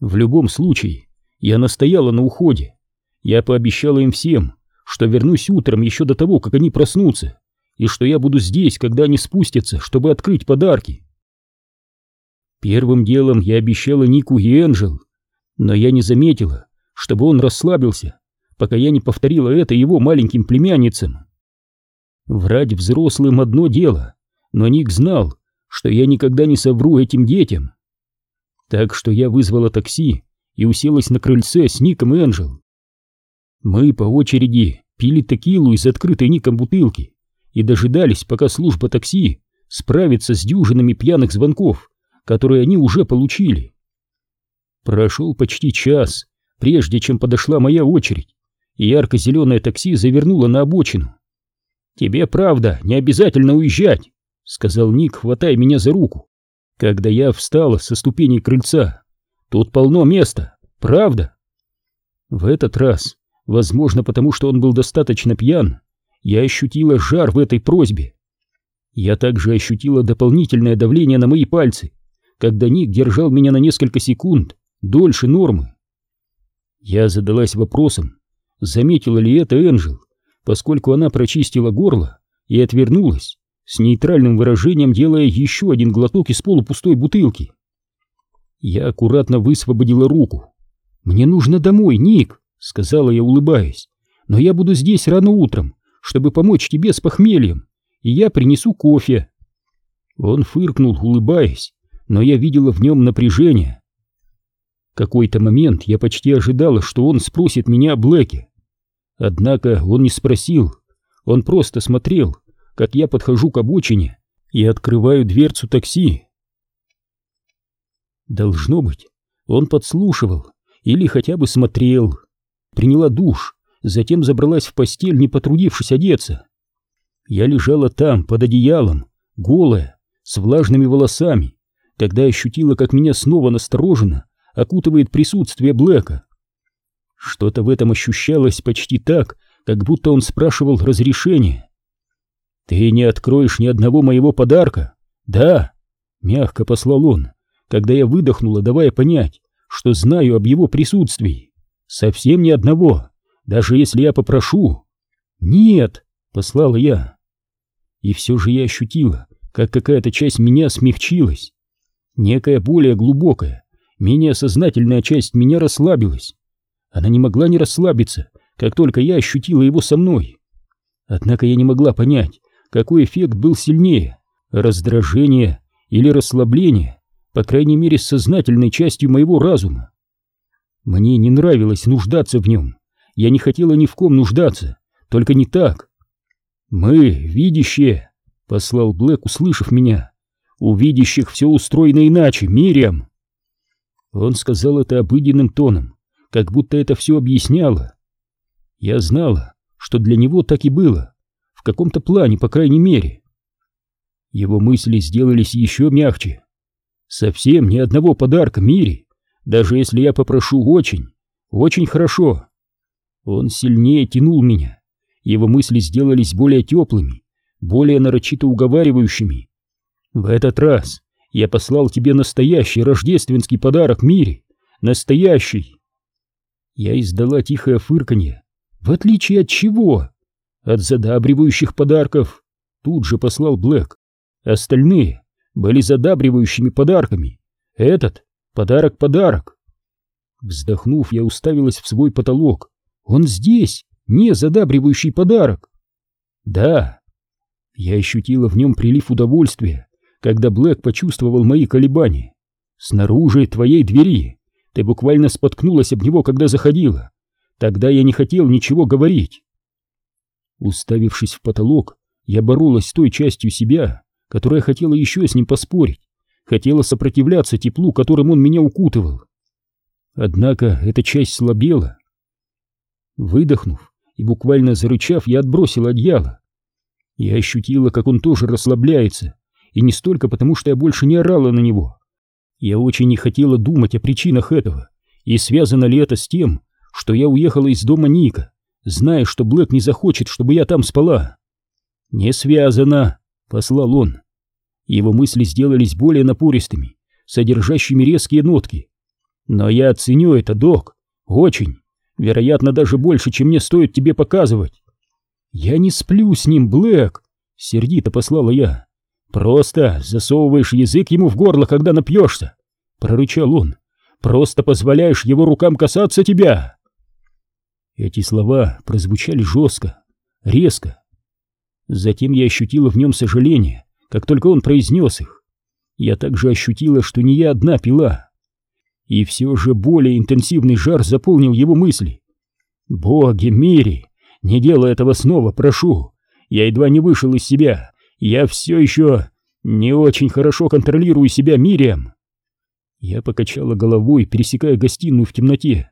В любом случае, я настояла на уходе. Я пообещала им всем, что вернусь утром еще до того, как они проснутся, и что я буду здесь, когда они спустятся, чтобы открыть подарки. Первым делом я обещала Нику и Энджел, но я не заметила, чтобы он расслабился, пока я не повторила это его маленьким племянницам. Врать взрослым одно дело, но Ник знал, что я никогда не совру этим детям. Так что я вызвала такси и уселась на крыльце с Ником и Энджел. Мы по очереди пили текилу из открытой Ником бутылки и дожидались, пока служба такси справится с дюжинами пьяных звонков, которые они уже получили. Прошел почти час, прежде чем подошла моя очередь, и ярко-зеленое такси завернуло на обочину. «Тебе, правда, не обязательно уезжать», — сказал Ник, хватая меня за руку, когда я встала со ступеней крыльца. «Тут полно места, правда?» В этот раз, возможно, потому что он был достаточно пьян, я ощутила жар в этой просьбе. Я также ощутила дополнительное давление на мои пальцы, когда Ник держал меня на несколько секунд дольше нормы. Я задалась вопросом, заметила ли это Энджел, поскольку она прочистила горло и отвернулась, с нейтральным выражением делая еще один глоток из полупустой бутылки. Я аккуратно высвободила руку. «Мне нужно домой, Ник», — сказала я, улыбаясь. «Но я буду здесь рано утром, чтобы помочь тебе с похмельем, и я принесу кофе». Он фыркнул, улыбаясь, но я видела в нем напряжение. Какой-то момент я почти ожидала, что он спросит меня о Блэке. Однако он не спросил, он просто смотрел, как я подхожу к обочине и открываю дверцу такси. Должно быть, он подслушивал или хотя бы смотрел. Приняла душ, затем забралась в постель, не потрудившись одеться. Я лежала там, под одеялом, голая, с влажными волосами, когда ощутила, как меня снова настороженно окутывает присутствие Блэка. Что-то в этом ощущалось почти так, как будто он спрашивал разрешения. «Ты не откроешь ни одного моего подарка?» «Да», — мягко послал он, когда я выдохнула, давая понять, что знаю об его присутствии. «Совсем ни одного, даже если я попрошу». «Нет», — послала я. И все же я ощутила, как какая-то часть меня смягчилась. Некая более глубокая, менее сознательная часть меня расслабилась. Она не могла не расслабиться, как только я ощутила его со мной. Однако я не могла понять, какой эффект был сильнее — раздражение или расслабление, по крайней мере, сознательной частью моего разума. Мне не нравилось нуждаться в нем. Я не хотела ни в ком нуждаться, только не так. «Мы, видящие», — послал Блэк, услышав меня, — «у видящих все устроено иначе, Мириам». Он сказал это обыденным тоном, как будто это все объясняло. Я знала, что для него так и было, в каком-то плане, по крайней мере. Его мысли сделались еще мягче. Совсем ни одного подарка Мире, даже если я попрошу очень, очень хорошо. Он сильнее тянул меня, его мысли сделались более теплыми, более нарочито уговаривающими. В этот раз я послал тебе настоящий рождественский подарок мире, настоящий. Я издала тихое фырканье. В отличие от чего? От задабривающих подарков. Тут же послал Блэк. Остальные были задабривающими подарками. Этот подарок-подарок. Вздохнув, я уставилась в свой потолок. Он здесь, не задабривающий подарок. Да. Я ощутила в нем прилив удовольствия, когда Блэк почувствовал мои колебания. Снаружи твоей двери ты буквально споткнулась об него, когда заходила. Тогда я не хотел ничего говорить. Уставившись в потолок, я боролась с той частью себя, которая хотела еще с ним поспорить, хотела сопротивляться теплу, которым он меня укутывал. Однако эта часть слабела. Выдохнув и буквально зарычав, я отбросила одеяло. Я ощутила, как он тоже расслабляется, и не столько потому, что я больше не орала на него. Я очень не хотела думать о причинах этого, и связано ли это с тем, что я уехала из дома Ника, зная, что Блэк не захочет, чтобы я там спала. «Не связано», — послал он. Его мысли сделались более напористыми, содержащими резкие нотки. «Но я оценю это, док, очень, вероятно, даже больше, чем мне стоит тебе показывать». «Я не сплю с ним, Блэк», — сердито послала я. «Просто засовываешь язык ему в горло, когда напьешься», — прорычал он. «Просто позволяешь его рукам касаться тебя». Эти слова прозвучали жестко, резко. Затем я ощутила в нем сожаление, как только он произнес их. Я также ощутила, что не я одна пила. И все же более интенсивный жар заполнил его мысли. «Боги, Мири, не делай этого снова, прошу. Я едва не вышел из себя. Я все еще не очень хорошо контролирую себя, Мириам». Я покачала головой, пересекая гостиную в темноте.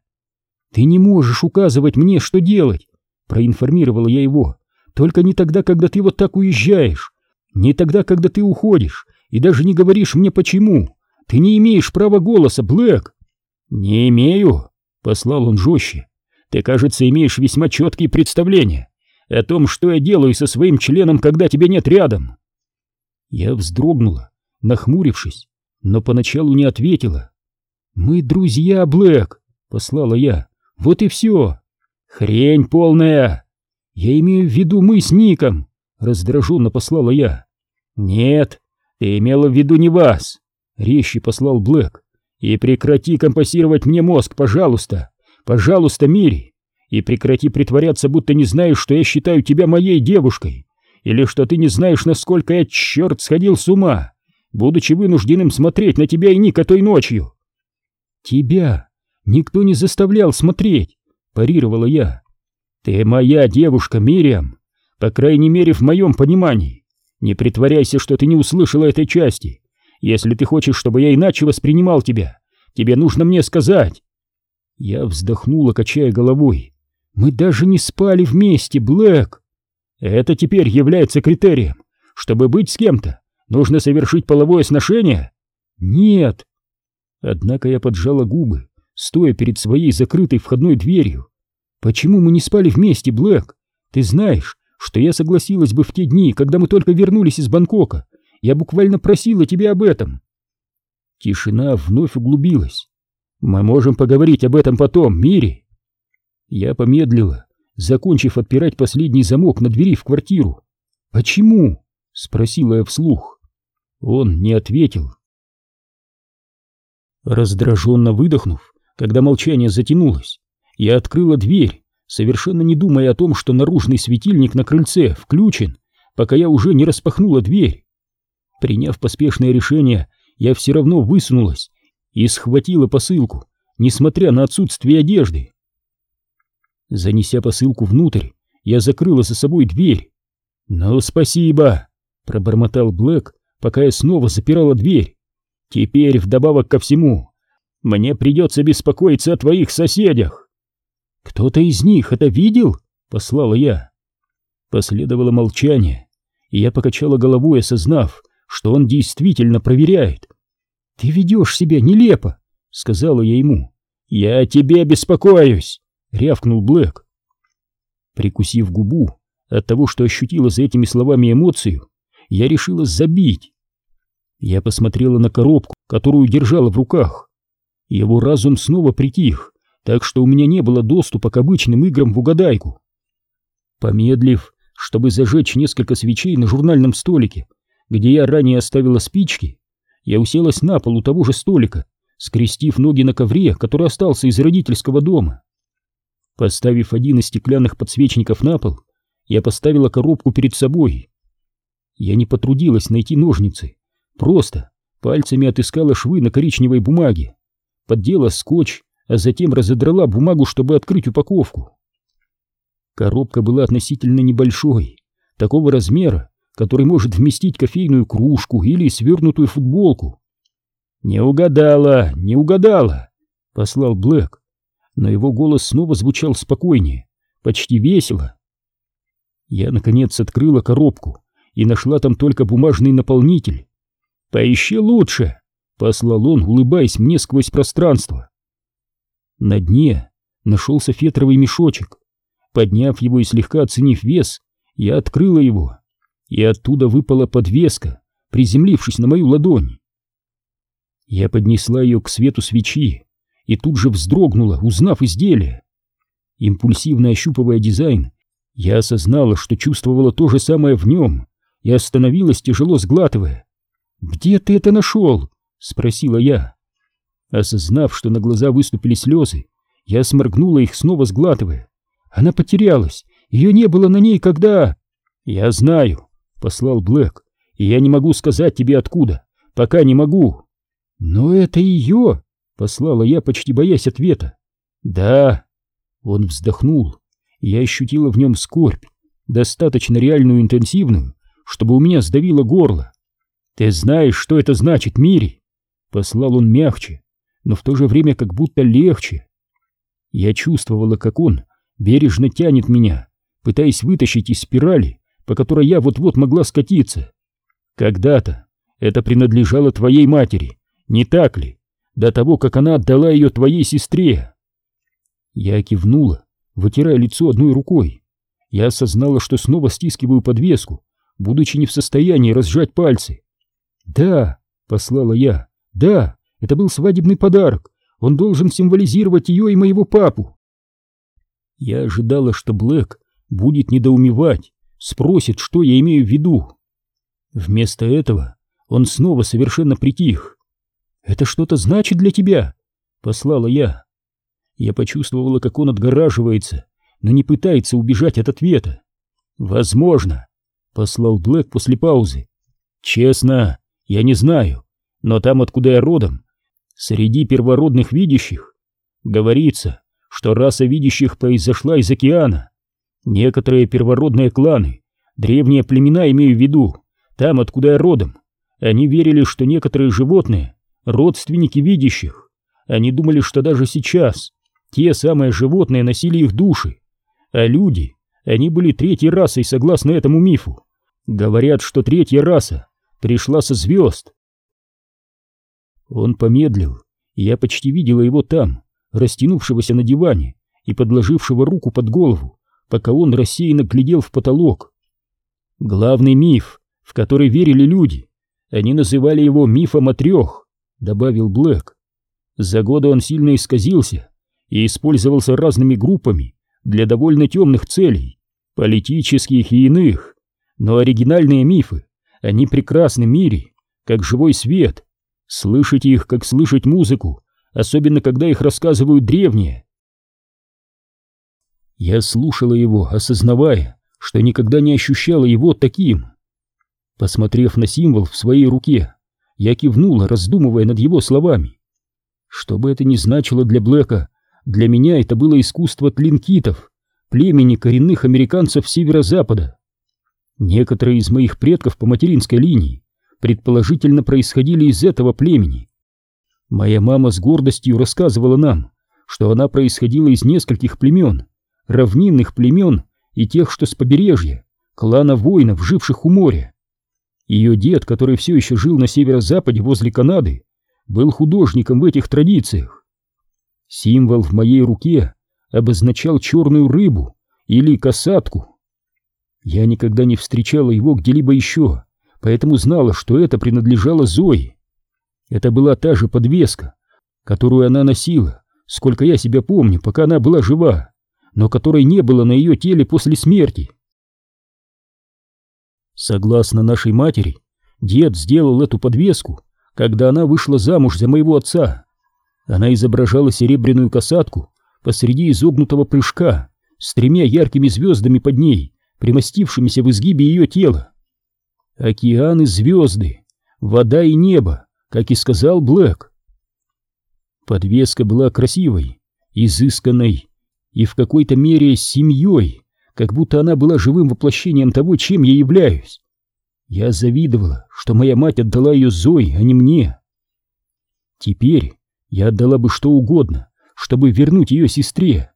«Ты не можешь указывать мне, что делать!» Проинформировала я его. «Только не тогда, когда ты вот так уезжаешь. Не тогда, когда ты уходишь. И даже не говоришь мне почему. Ты не имеешь права голоса, Блэк!» «Не имею!» — послал он жестче. «Ты, кажется, имеешь весьма четкие представления о том, что я делаю со своим членом, когда тебя нет рядом!» Я вздрогнула, нахмурившись, но поначалу не ответила. «Мы друзья, Блэк!» — послала я. Вот и все. Хрень полная. Я имею в виду мы с Ником, раздраженно послала я. Нет, ты имела в виду не вас, резче послал Блэк. И прекрати компасировать мне мозг, пожалуйста. Пожалуйста, Мири. И прекрати притворяться, будто не знаешь, что я считаю тебя моей девушкой. Или что ты не знаешь, насколько я, черт, сходил с ума, будучи вынужденным смотреть на тебя и Ника той ночью. Тебя Никто не заставлял смотреть, парировала я. Ты моя девушка, Мириам, по крайней мере, в моем понимании. Не притворяйся, что ты не услышала этой части. Если ты хочешь, чтобы я иначе воспринимал тебя, тебе нужно мне сказать. Я вздохнула, качая головой. Мы даже не спали вместе, Блэк. Это теперь является критерием. Чтобы быть с кем-то, нужно совершить половое сношение? Нет. Однако я поджала губы стоя перед своей закрытой входной дверью. «Почему мы не спали вместе, Блэк? Ты знаешь, что я согласилась бы в те дни, когда мы только вернулись из Бангкока. Я буквально просила тебя об этом». Тишина вновь углубилась. «Мы можем поговорить об этом потом, Мири». Я помедлила, закончив отпирать последний замок на двери в квартиру. «Почему?» — спросила я вслух. Он не ответил. Раздраженно выдохнув, когда молчание затянулось, я открыла дверь, совершенно не думая о том, что наружный светильник на крыльце включен, пока я уже не распахнула дверь. Приняв поспешное решение, я все равно высунулась и схватила посылку, несмотря на отсутствие одежды. Занеся посылку внутрь, я закрыла за собой дверь. «Ну, спасибо!» — пробормотал Блэк, пока я снова запирала дверь. «Теперь, вдобавок ко всему, мне придется беспокоиться о твоих соседях!» «Кто-то из них это видел?» — послала я. Последовало молчание, и я покачала головой, осознав, что он действительно проверяет. «Ты ведешь себя нелепо», — сказала я ему. «Я о тебе беспокоюсь», — рявкнул Блэк. Прикусив губу от того, что ощутила за этими словами эмоцию, я решила забить. Я посмотрела на коробку, которую держала в руках. Его разум снова притих, так что у меня не было доступа к обычным играм в угадайку. Помедлив, чтобы зажечь несколько свечей на журнальном столике, где я ранее оставила спички, я уселась на пол у того же столика, скрестив ноги на ковре, который остался из родительского дома. Поставив один из стеклянных подсвечников на пол, я поставила коробку перед собой. Я не потрудилась найти ножницы, просто пальцами отыскала швы на коричневой бумаге, поддела скотч, а затем разодрала бумагу, чтобы открыть упаковку. Коробка была относительно небольшой, такого размера, который может вместить кофейную кружку или свернутую футболку. «Не угадала, не угадала!» — послал Блэк, но его голос снова звучал спокойнее, почти весело. Я, наконец, открыла коробку и нашла там только бумажный наполнитель. «Поищи лучше!» — послал он, улыбаясь мне сквозь пространство. На дне нашелся фетровый мешочек, Подняв его и слегка оценив вес, я открыла его, и оттуда выпала подвеска, приземлившись на мою ладонь. Я поднесла ее к свету свечи и тут же вздрогнула, узнав изделие. Импульсивно ощупывая дизайн, я осознала, что чувствовала то же самое в нем, и остановилась, тяжело сглатывая. «Где ты это нашел?» — спросила я. Осознав, что на глаза выступили слезы, я сморгнула их, снова сглатывая. Она потерялась. Ее не было на ней, когда... Я знаю, послал Блэк, и я не могу сказать тебе откуда. Пока не могу. Но это ее, послала я, почти боясь ответа. Да. Он вздохнул. Я ощутила в нем скорбь, достаточно реальную интенсивную, чтобы у меня сдавило горло. Ты знаешь, что это значит, Мири? Послал он мягче, но в то же время как будто легче. Я чувствовала, как он бережно тянет меня, пытаясь вытащить из спирали, по которой я вот-вот могла скатиться. Когда-то это принадлежало твоей матери, не так ли? До того, как она отдала ее твоей сестре. Я кивнула, вытирая лицо одной рукой. Я осознала, что снова стискиваю подвеску, будучи не в состоянии разжать пальцы. «Да», — послала я, — «да, это был свадебный подарок. Он должен символизировать ее и моего папу. Я ожидала, что Блэк будет недоумевать, спросит, что я имею в виду. Вместо этого он снова совершенно притих. «Это что-то значит для тебя?» — послала я. Я почувствовала, как он отгораживается, но не пытается убежать от ответа. «Возможно», — послал Блэк после паузы. «Честно, я не знаю, но там, откуда я родом, среди первородных видящих, говорится, что раса видящих произошла из океана. Некоторые первородные кланы, древние племена имею в виду, там, откуда я родом, они верили, что некоторые животные — родственники видящих. Они думали, что даже сейчас те самые животные носили их души, а люди, они были третьей расой, согласно этому мифу. Говорят, что третья раса пришла со звезд. Он помедлил, и я почти видела его там, растянувшегося на диване и подложившего руку под голову, пока он рассеянно глядел в потолок. Главный миф, в который верили люди, они называли его мифом о трех, добавил Блэк. За годы он сильно исказился и использовался разными группами для довольно темных целей, политических и иных. Но оригинальные мифы, они прекрасны в мире, как живой свет. Слышать их, как слышать музыку, особенно когда их рассказывают древние. Я слушала его, осознавая, что никогда не ощущала его таким. Посмотрев на символ в своей руке, я кивнула, раздумывая над его словами. Что бы это ни значило для Блэка, для меня это было искусство тлинкитов, племени коренных американцев северо-запада. Некоторые из моих предков по материнской линии предположительно происходили из этого племени. Моя мама с гордостью рассказывала нам, что она происходила из нескольких племен, равнинных племен и тех, что с побережья, клана воинов, живших у моря. Ее дед, который все еще жил на северо-западе возле Канады, был художником в этих традициях. Символ в моей руке обозначал черную рыбу или касатку. Я никогда не встречала его где-либо еще, поэтому знала, что это принадлежало Зои. Это была та же подвеска, которую она носила, сколько я себя помню, пока она была жива, но которой не было на ее теле после смерти. Согласно нашей матери, дед сделал эту подвеску, когда она вышла замуж за моего отца. Она изображала серебряную касатку посреди изогнутого прыжка с тремя яркими звездами под ней, примостившимися в изгибе ее тела. Океан и звезды, вода и небо, как и сказал Блэк. Подвеска была красивой, изысканной и в какой-то мере семьей, как будто она была живым воплощением того, чем я являюсь. Я завидовала, что моя мать отдала ее Зои, а не мне. Теперь я отдала бы что угодно, чтобы вернуть ее сестре.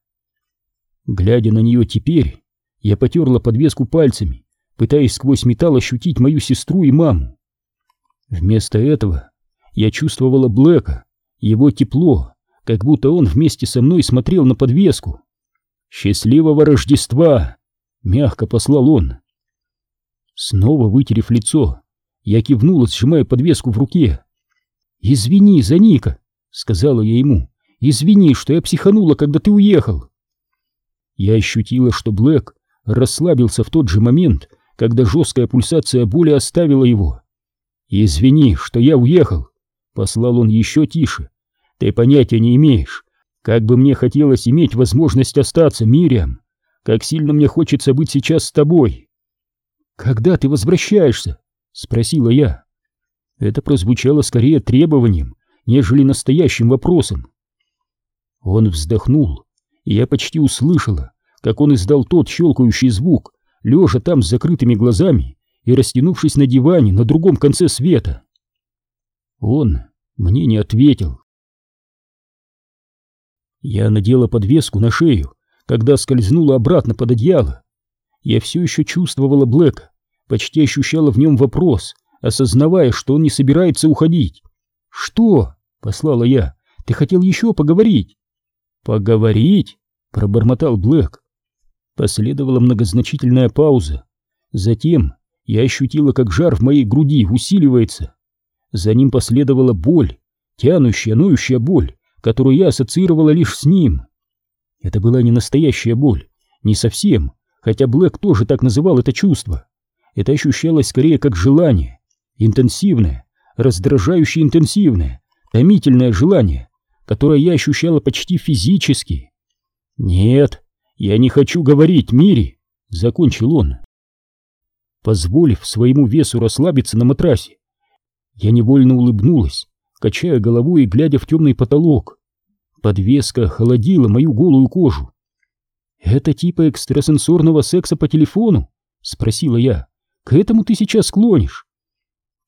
Глядя на нее теперь, я потерла подвеску пальцами, пытаясь сквозь металл ощутить мою сестру и маму. Вместо этого я чувствовала Блэка, его тепло, как будто он вместе со мной смотрел на подвеску. «Счастливого Рождества!» — мягко послал он. Снова вытерев лицо, я кивнула, сжимая подвеску в руке. «Извини за Ника», — сказала я ему. «Извини, что я психанула, когда ты уехал». Я ощутила, что Блэк расслабился в тот же момент, когда жесткая пульсация боли оставила его. «Извини, что я уехал», — послал он еще тише. «Ты понятия не имеешь, как бы мне хотелось иметь возможность остаться, Мириам! Как сильно мне хочется быть сейчас с тобой!» «Когда ты возвращаешься?» — спросила я. Это прозвучало скорее требованием, нежели настоящим вопросом. Он вздохнул, и я почти услышала, как он издал тот щелкающий звук, лежа там с закрытыми глазами и растянувшись на диване на другом конце света. Он мне не ответил. Я надела подвеску на шею, когда скользнула обратно под одеяло. Я все еще чувствовала Блэка, почти ощущала в нем вопрос, осознавая, что он не собирается уходить. «Что?» — послала я. «Ты хотел еще поговорить?» «Поговорить?» — пробормотал Блэк. Последовала многозначительная пауза. Затем я ощутила, как жар в моей груди усиливается. За ним последовала боль, тянущая, ноющая боль, которую я ассоциировала лишь с ним. Это была не настоящая боль, не совсем, хотя Блэк тоже так называл это чувство. Это ощущалось скорее как желание, интенсивное, раздражающе интенсивное, томительное желание, которое я ощущала почти физически. «Нет, я не хочу говорить, Мири!» — закончил он. Позволив своему весу расслабиться на матрасе, я невольно улыбнулась, качая головой и глядя в темный потолок. Подвеска холодила мою голую кожу. «Это типа экстрасенсорного секса по телефону?» — спросила я. «К этому ты сейчас склонишь?»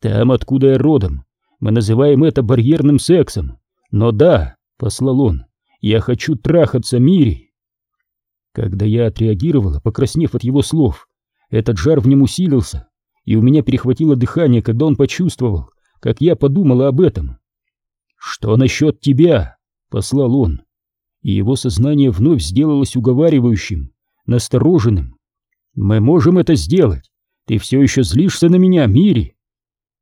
«Там, откуда я родом, мы называем это барьерным сексом. Но да, — послал он, — я хочу трахаться Мири». Когда я отреагировала, покраснев от его слов, этот жар в нем усилился, и у меня перехватило дыхание, когда он почувствовал, как я подумала об этом. «Что насчет тебя?» — послал он, и его сознание вновь сделалось уговаривающим, настороженным. «Мы можем это сделать. Ты все еще злишься на меня, Мири?»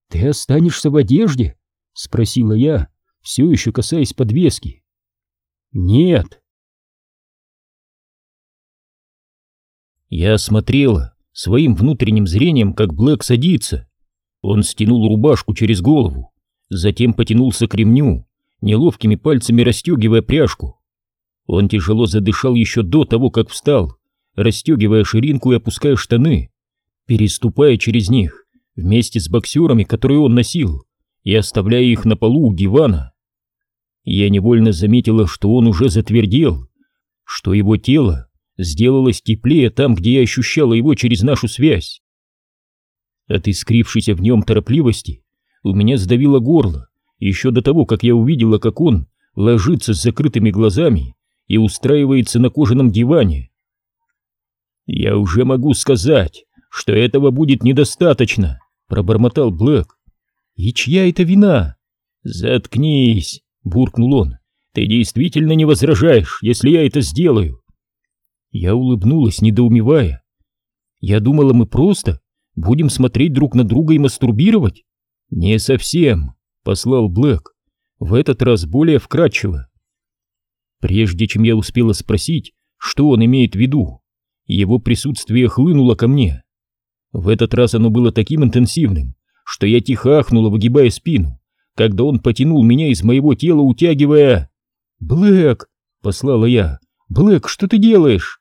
«Ты останешься в одежде?» — спросила я, все еще касаясь подвески. «Нет». Я смотрела своим внутренним зрением, как Блэк садится. Он стянул рубашку через голову, затем потянулся к ремню, неловкими пальцами расстегивая пряжку. Он тяжело задышал еще до того, как встал, расстегивая ширинку и опуская штаны, переступая через них вместе с боксерами, которые он носил, и оставляя их на полу у дивана. Я невольно заметила, что он уже затвердел, что его тело сделалось теплее там, где я ощущала его через нашу связь. От искрившейся в нем торопливости у меня сдавило горло, еще до того, как я увидела, как он ложится с закрытыми глазами и устраивается на кожаном диване. «Я уже могу сказать, что этого будет недостаточно», — пробормотал Блэк. «И чья это вина?» «Заткнись», — буркнул он. «Ты действительно не возражаешь, если я это сделаю?» Я улыбнулась, недоумевая. «Я думала, мы просто будем смотреть друг на друга и мастурбировать?» «Не совсем», — послал Блэк, в этот раз более вкратчиво. Прежде чем я успела спросить, что он имеет в виду, его присутствие хлынуло ко мне. В этот раз оно было таким интенсивным, что я тихо ахнула, выгибая спину, когда он потянул меня из моего тела, утягивая... «Блэк!» — послала я. «Блэк, что ты делаешь?»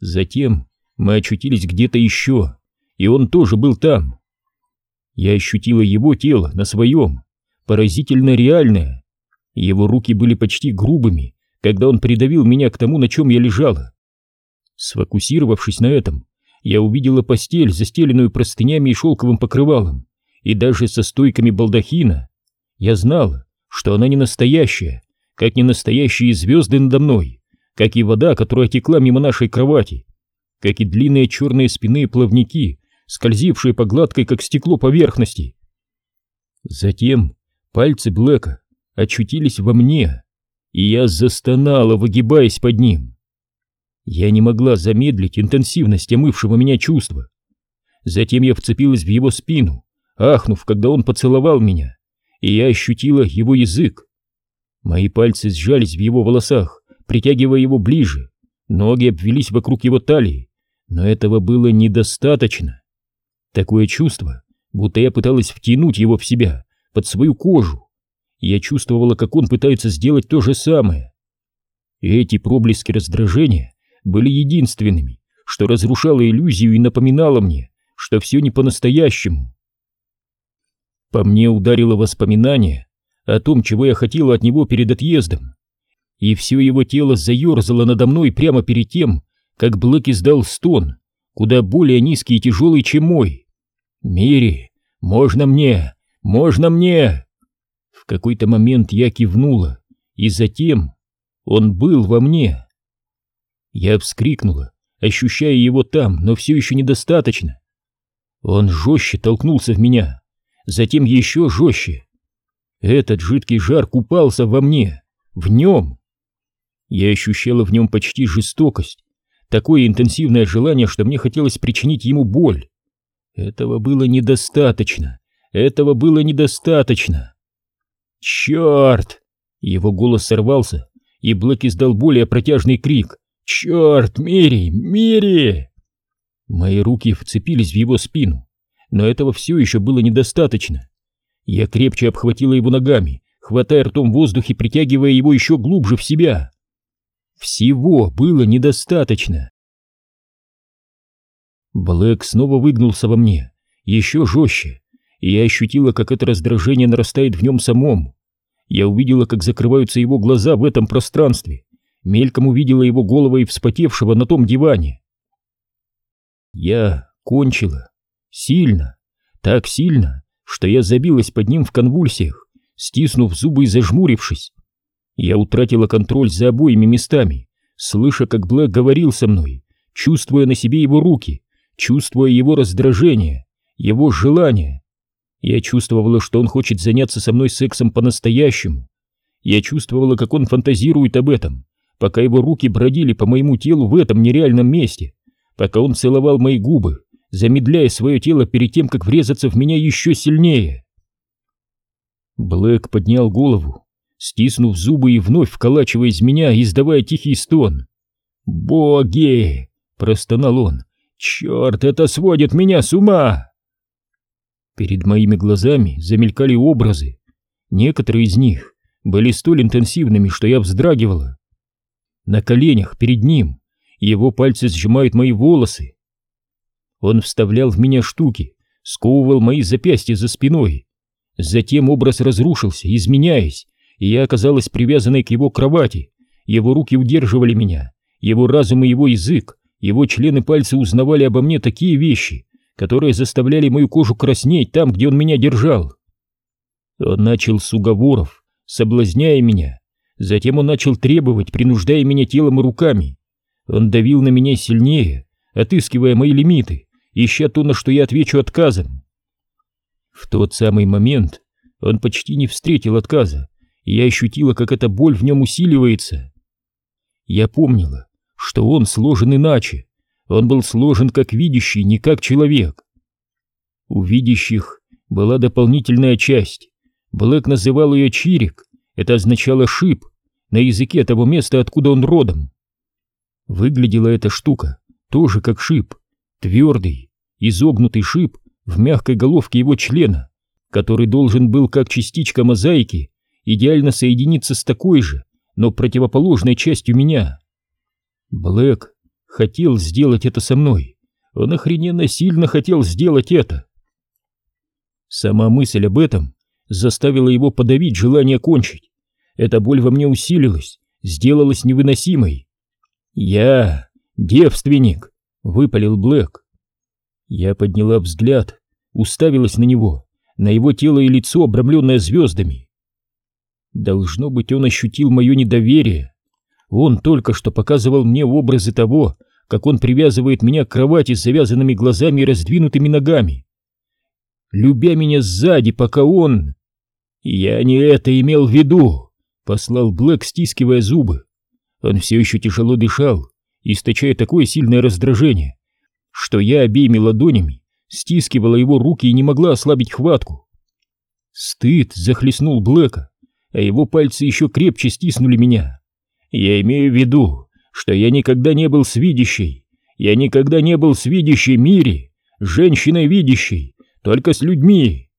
Затем мы очутились где-то еще, и он тоже был там. Я ощутила его тело на своем, поразительно реальное. Его руки были почти грубыми, когда он придавил меня к тому, на чем я лежала. Сфокусировавшись на этом, я увидела постель, застеленную простынями и шелковым покрывалом, и даже со стойками балдахина. Я знала, что она не настоящая, как не настоящие звезды надо мной, как и вода, которая текла мимо нашей кровати, как и длинные черные спины плавники, скользившие по гладкой, как стекло, поверхности. Затем пальцы Блэка очутились во мне, и я застонала, выгибаясь под ним. Я не могла замедлить интенсивность омывшего меня чувства. Затем я вцепилась в его спину, ахнув, когда он поцеловал меня, и я ощутила его язык. Мои пальцы сжались в его волосах, притягивая его ближе, ноги обвелись вокруг его талии, но этого было недостаточно. Такое чувство, будто я пыталась втянуть его в себя, под свою кожу. Я чувствовала, как он пытается сделать то же самое. Эти проблески раздражения были единственными, что разрушало иллюзию и напоминало мне, что все не по-настоящему. По мне ударило воспоминание о том, чего я хотела от него перед отъездом, и все его тело заерзало надо мной прямо перед тем, как Блэк издал стон, куда более низкий и тяжелый, чем мой. «Мири, можно мне? Можно мне?» В какой-то момент я кивнула, и затем он был во мне. Я вскрикнула, ощущая его там, но все еще недостаточно. Он жестче толкнулся в меня, затем еще жестче. Этот жидкий жар купался во мне, в нем. Я ощущала в нем почти жестокость, такое интенсивное желание, что мне хотелось причинить ему боль. Этого было недостаточно, этого было недостаточно. «Черт!» Его голос сорвался, и Блэк издал более протяжный крик. «Черт, Мири! Мири!» Мои руки вцепились в его спину, но этого все еще было недостаточно. Я крепче обхватила его ногами, хватая ртом воздух и притягивая его еще глубже в себя. Всего было недостаточно. Блэк снова выгнулся во мне, еще жестче, и я ощутила, как это раздражение нарастает в нем самом. Я увидела, как закрываются его глаза в этом пространстве, мельком увидела его голову и вспотевшего на том диване. Я кончила. Сильно. Так сильно, что я забилась под ним в конвульсиях, стиснув зубы и зажмурившись. Я утратила контроль за обоими местами, слыша, как Блэк говорил со мной, чувствуя на себе его руки, чувствуя его раздражение, его желание. Я чувствовала, что он хочет заняться со мной сексом по-настоящему. Я чувствовала, как он фантазирует об этом, пока его руки бродили по моему телу в этом нереальном месте, пока он целовал мои губы, замедляя свое тело перед тем, как врезаться в меня еще сильнее. Блэк поднял голову, стиснув зубы и вновь вколачивая из меня, издавая тихий стон. «Боги!» — простонал он. «Черт, это сводит меня с ума!» Перед моими глазами замелькали образы. Некоторые из них были столь интенсивными, что я вздрагивала. на коленях перед ним, его пальцы сжимают мои волосы. Он вставлял в меня штуки, сковывал мои запястья за спиной. Затем образ разрушился, изменяясь, и я оказалась привязанной к его кровати. Его руки удерживали меня, его разум и его язык, его члены пальцы узнавали обо мне такие вещи, которые заставляли мою кожу краснеть там, где он меня держал. Он начал с уговоров, соблазняя меня. Затем он начал требовать, принуждая меня телом и руками. Он давил на меня сильнее, отыскивая мои лимиты, ища то, на что я отвечу отказом. В тот самый момент он почти не встретил отказа, я ощутила, как эта боль в нем усиливается. Я помнила, что он сложен иначе, он был сложен как видящий, не как человек. У видящих была дополнительная часть. Блэк называл ее чирик, это означало шип, на языке того места, откуда он родом. Выглядела эта штука тоже как шип, твердый, изогнутый шип в мягкой головке его члена, который должен был как частичка мозаики идеально соединиться с такой же, но противоположной частью меня. Блэк хотел сделать это со мной. Он охрененно сильно хотел сделать это. Сама мысль об этом заставила его подавить желание кончить. Эта боль во мне усилилась, сделалась невыносимой. «Я девственник», — выпалил Блэк. Я подняла взгляд, уставилась на него, на его тело и лицо, обрамленное звездами. Должно быть, он ощутил мое недоверие. Он только что показывал мне образы того, как он привязывает меня к кровати с завязанными глазами и раздвинутыми ногами. Любя меня сзади, пока он... «Я не это имел в виду», — послал Блэк, стискивая зубы. Он все еще тяжело дышал, источая такое сильное раздражение, что я обеими ладонями стискивала его руки и не могла ослабить хватку. Стыд захлестнул Блэка, а его пальцы еще крепче стиснули меня. Я имею в виду, что я никогда не был свидящей, я никогда не был свидящей мире, женщиной видящей, только с людьми.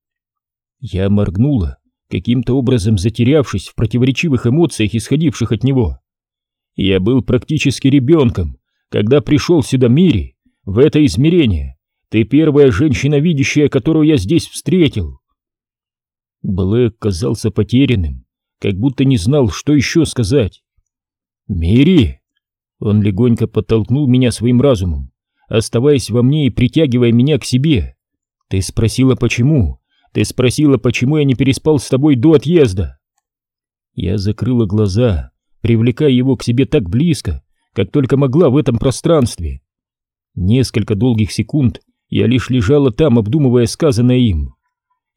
Я моргнула, каким-то образом затерявшись в противоречивых эмоциях, исходивших от него. Я был практически ребенком, когда пришел сюда Мири, в это измерение. Ты первая женщина, видящая, которую я здесь встретил. Блэк казался потерянным, как будто не знал, что еще сказать. «Мири!» Он легонько подтолкнул меня своим разумом, оставаясь во мне и притягивая меня к себе. «Ты спросила, почему? Ты спросила, почему я не переспал с тобой до отъезда?» Я закрыла глаза, привлекая его к себе так близко, как только могла в этом пространстве. Несколько долгих секунд я лишь лежала там, обдумывая сказанное им.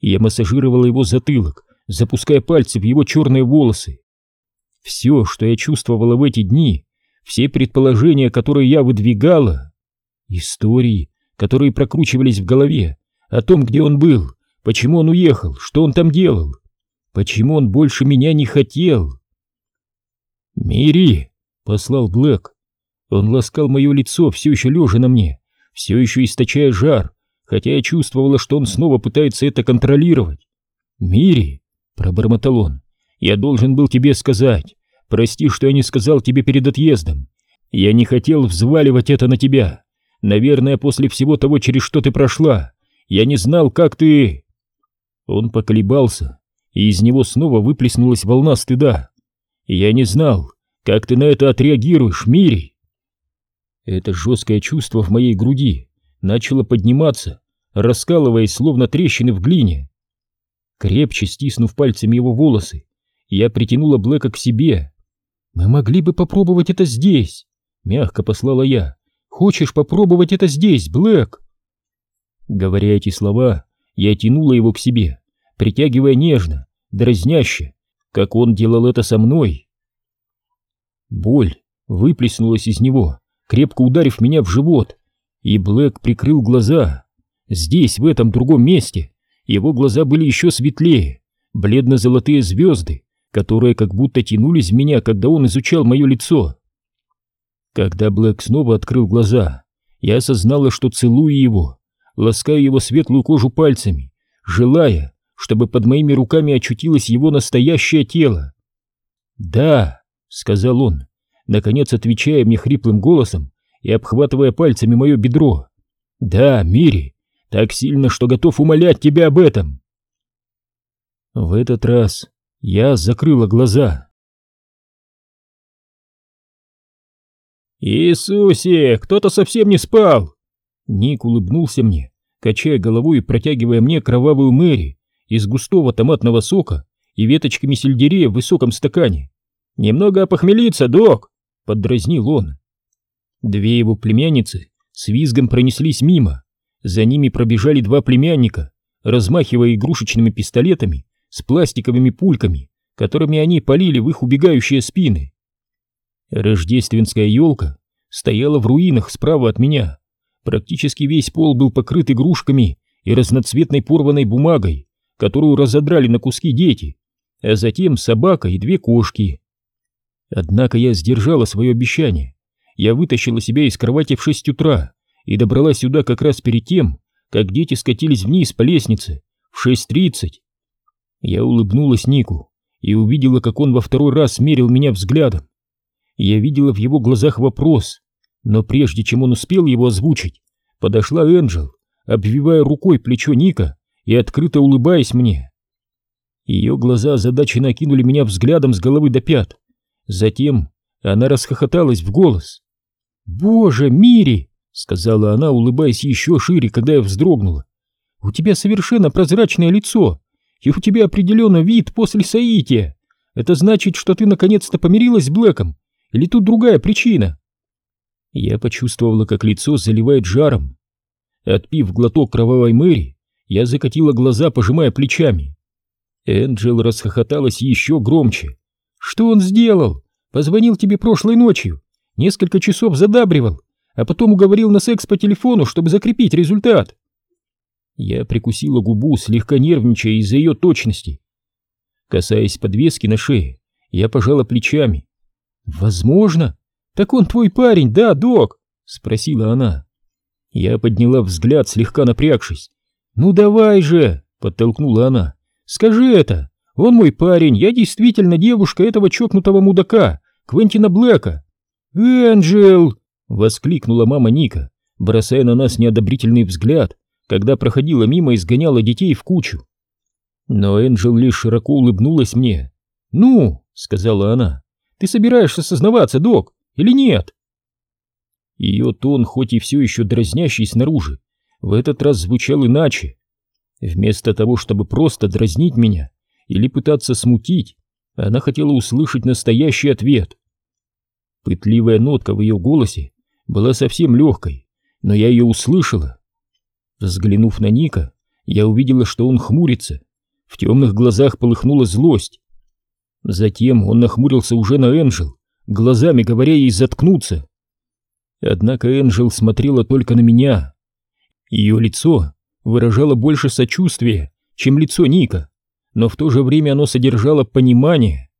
Я массажировала его затылок, запуская пальцы в его черные волосы. Все, что я чувствовала в эти дни, все предположения, которые я выдвигала, истории, которые прокручивались в голове, о том, где он был, почему он уехал, что он там делал, почему он больше меня не хотел. «Мири!» — послал Блэк. Он ласкал мое лицо, все еще лежа на мне, все еще источая жар, хотя я чувствовала, что он снова пытается это контролировать. «Мири!» — пробормотал он. «Я должен был тебе сказать. Прости, что я не сказал тебе перед отъездом. Я не хотел взваливать это на тебя. Наверное, после всего того, через что ты прошла, я не знал, как ты...» Он поколебался, и из него снова выплеснулась волна стыда. Я не знал, как ты на это отреагируешь, Мири. Это жесткое чувство в моей груди начало подниматься, раскалываясь, словно трещины в глине. Крепче стиснув пальцами его волосы, я притянула Блэка к себе. «Мы могли бы попробовать это здесь», — мягко послала я. «Хочешь попробовать это здесь, Блэк?» Говоря эти слова, я тянула его к себе, притягивая нежно, дразняще, как он делал это со мной. Боль выплеснулась из него, крепко ударив меня в живот, и Блэк прикрыл глаза. Здесь, в этом другом месте, его глаза были еще светлее, бледно-золотые звезды, которые как будто тянулись в меня, когда он изучал мое лицо. Когда Блэк снова открыл глаза, я осознала, что целую его, ласкаю его светлую кожу пальцами, желая, чтобы под моими руками очутилось его настоящее тело. «Да», — сказал он, — наконец отвечая мне хриплым голосом и обхватывая пальцами мое бедро. «Да, Мири, так сильно, что готов умолять тебя об этом!» В этот раз я закрыла глаза. «Иисусе, кто-то совсем не спал!» Ник улыбнулся мне, качая головой и протягивая мне кровавую Мэри из густого томатного сока и веточками сельдерея в высоком стакане. «Немного опохмелиться, док!» — поддразнил он. Две его племянницы с визгом пронеслись мимо. За ними пробежали два племянника, размахивая игрушечными пистолетами с пластиковыми пульками, которыми они полили в их убегающие спины. Рождественская елка стояла в руинах справа от меня. Практически весь пол был покрыт игрушками и разноцветной порванной бумагой, которую разодрали на куски дети, а затем собака и две кошки. Однако я сдержала свое обещание. Я вытащила себя из кровати в шесть утра и добралась сюда как раз перед тем, как дети скатились вниз по лестнице в шесть тридцать. Я улыбнулась Нику и увидела, как он во второй раз мерил меня взглядом. Я видела в его глазах вопрос, но прежде чем он успел его озвучить, подошла Энджел, обвивая рукой плечо Ника и открыто улыбаясь мне. Ее глаза задачи накинули меня взглядом с головы до пят. Затем она расхохоталась в голос. «Боже, Мири!» — сказала она, улыбаясь еще шире, когда я вздрогнула. «У тебя совершенно прозрачное лицо, и у тебя определенно вид после соития. Это значит, что ты наконец-то помирилась с Блэком или тут другая причина?» Я почувствовала, как лицо заливает жаром. Отпив глоток кровавой Мэри, я закатила глаза, пожимая плечами. Энджел расхохоталась еще громче. «Что он сделал? Позвонил тебе прошлой ночью, несколько часов задабривал, а потом уговорил на секс по телефону, чтобы закрепить результат». Я прикусила губу, слегка нервничая из-за ее точности. Касаясь подвески на шее, я пожала плечами. «Возможно. Так он твой парень, да, док?» — спросила она. Я подняла взгляд, слегка напрягшись. «Ну давай же!» — подтолкнула она. «Скажи это! Он мой парень, я действительно девушка этого чокнутого мудака, Квентина Блэка!» «Энджел!» — воскликнула мама Ника, бросая на нас неодобрительный взгляд, когда проходила мимо и сгоняла детей в кучу. Но Энджел лишь широко улыбнулась мне. «Ну!» — сказала она. Ты собираешься сознаваться, док, или нет?» Ее тон, хоть и все еще дразнящий снаружи, в этот раз звучал иначе. Вместо того, чтобы просто дразнить меня или пытаться смутить, она хотела услышать настоящий ответ. Пытливая нотка в ее голосе была совсем легкой, но я ее услышала. Взглянув на Ника, я увидела, что он хмурится. В темных глазах полыхнула злость. Затем он нахмурился уже на Энджел, глазами говоря ей заткнуться. Однако Энджел смотрела только на меня. Ее лицо выражало больше сочувствия, чем лицо Ника, но в то же время оно содержало понимание.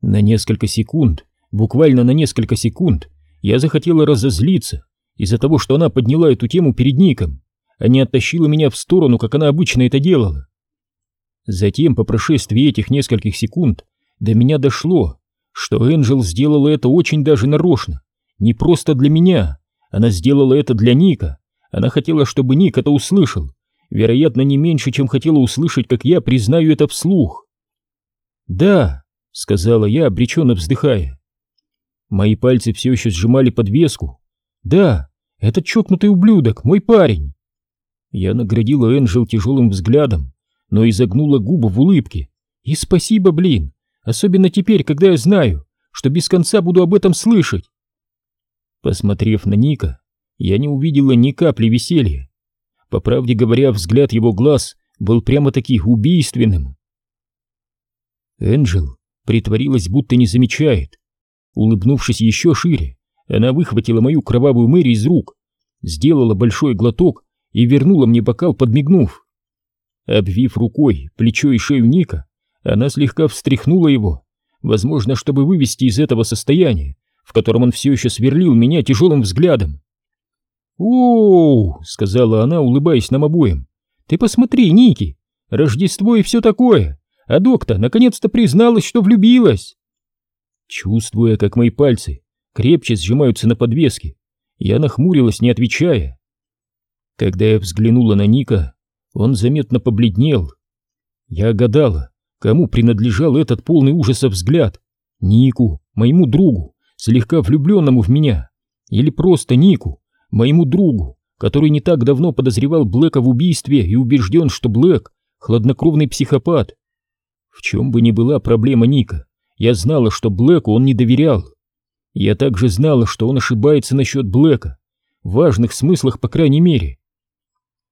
На несколько секунд, буквально на несколько секунд, я захотела разозлиться из-за того, что она подняла эту тему перед Ником, а не оттащила меня в сторону, как она обычно это делала. Затем, по прошествии этих нескольких секунд, до меня дошло, что Энджел сделала это очень даже нарочно, не просто для меня, она сделала это для Ника, она хотела, чтобы Ник это услышал, вероятно, не меньше, чем хотела услышать, как я признаю это вслух. «Да», — сказала я, обреченно вздыхая. Мои пальцы все еще сжимали подвеску. «Да, этот чокнутый ублюдок, мой парень». Я наградила Энджел тяжелым взглядом, но изогнула губы в улыбке. И спасибо, блин, особенно теперь, когда я знаю, что без конца буду об этом слышать. Посмотрев на Ника, я не увидела ни капли веселья. По правде говоря, взгляд его глаз был прямо-таки убийственным. Энджел притворилась, будто не замечает. Улыбнувшись еще шире, она выхватила мою кровавую Мэри из рук, сделала большой глоток и вернула мне бокал, подмигнув. Обвив рукой плечо и шею Ника, она слегка встряхнула его, возможно, чтобы вывести из этого состояния, в котором он все еще сверлил меня тяжелым взглядом. «Оу!» — сказала она, улыбаясь нам обоим. «Ты посмотри, Ники! Рождество и все такое! А доктор наконец-то призналась, что влюбилась!» Чувствуя, как мои пальцы крепче сжимаются на подвеске, я нахмурилась, не отвечая. Когда я взглянула на Ника, он заметно побледнел. Я гадала, кому принадлежал этот полный ужаса взгляд. Нику, моему другу, слегка влюбленному в меня, или просто Нику, моему другу, который не так давно подозревал Блэка в убийстве и убежден, что Блэк — хладнокровный психопат. В чем бы ни была проблема Ника, я знала, что Блэку он не доверял. Я также знала, что он ошибается насчет Блэка, в важных смыслах, по крайней мере.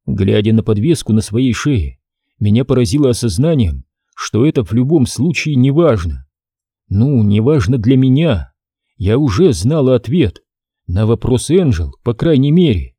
Глядя на подвеску на своей шее, меня поразило осознанием, что это в любом случае не важно. Ну, не важно для меня. Я уже знала ответ. На вопрос Энджел, по крайней мере.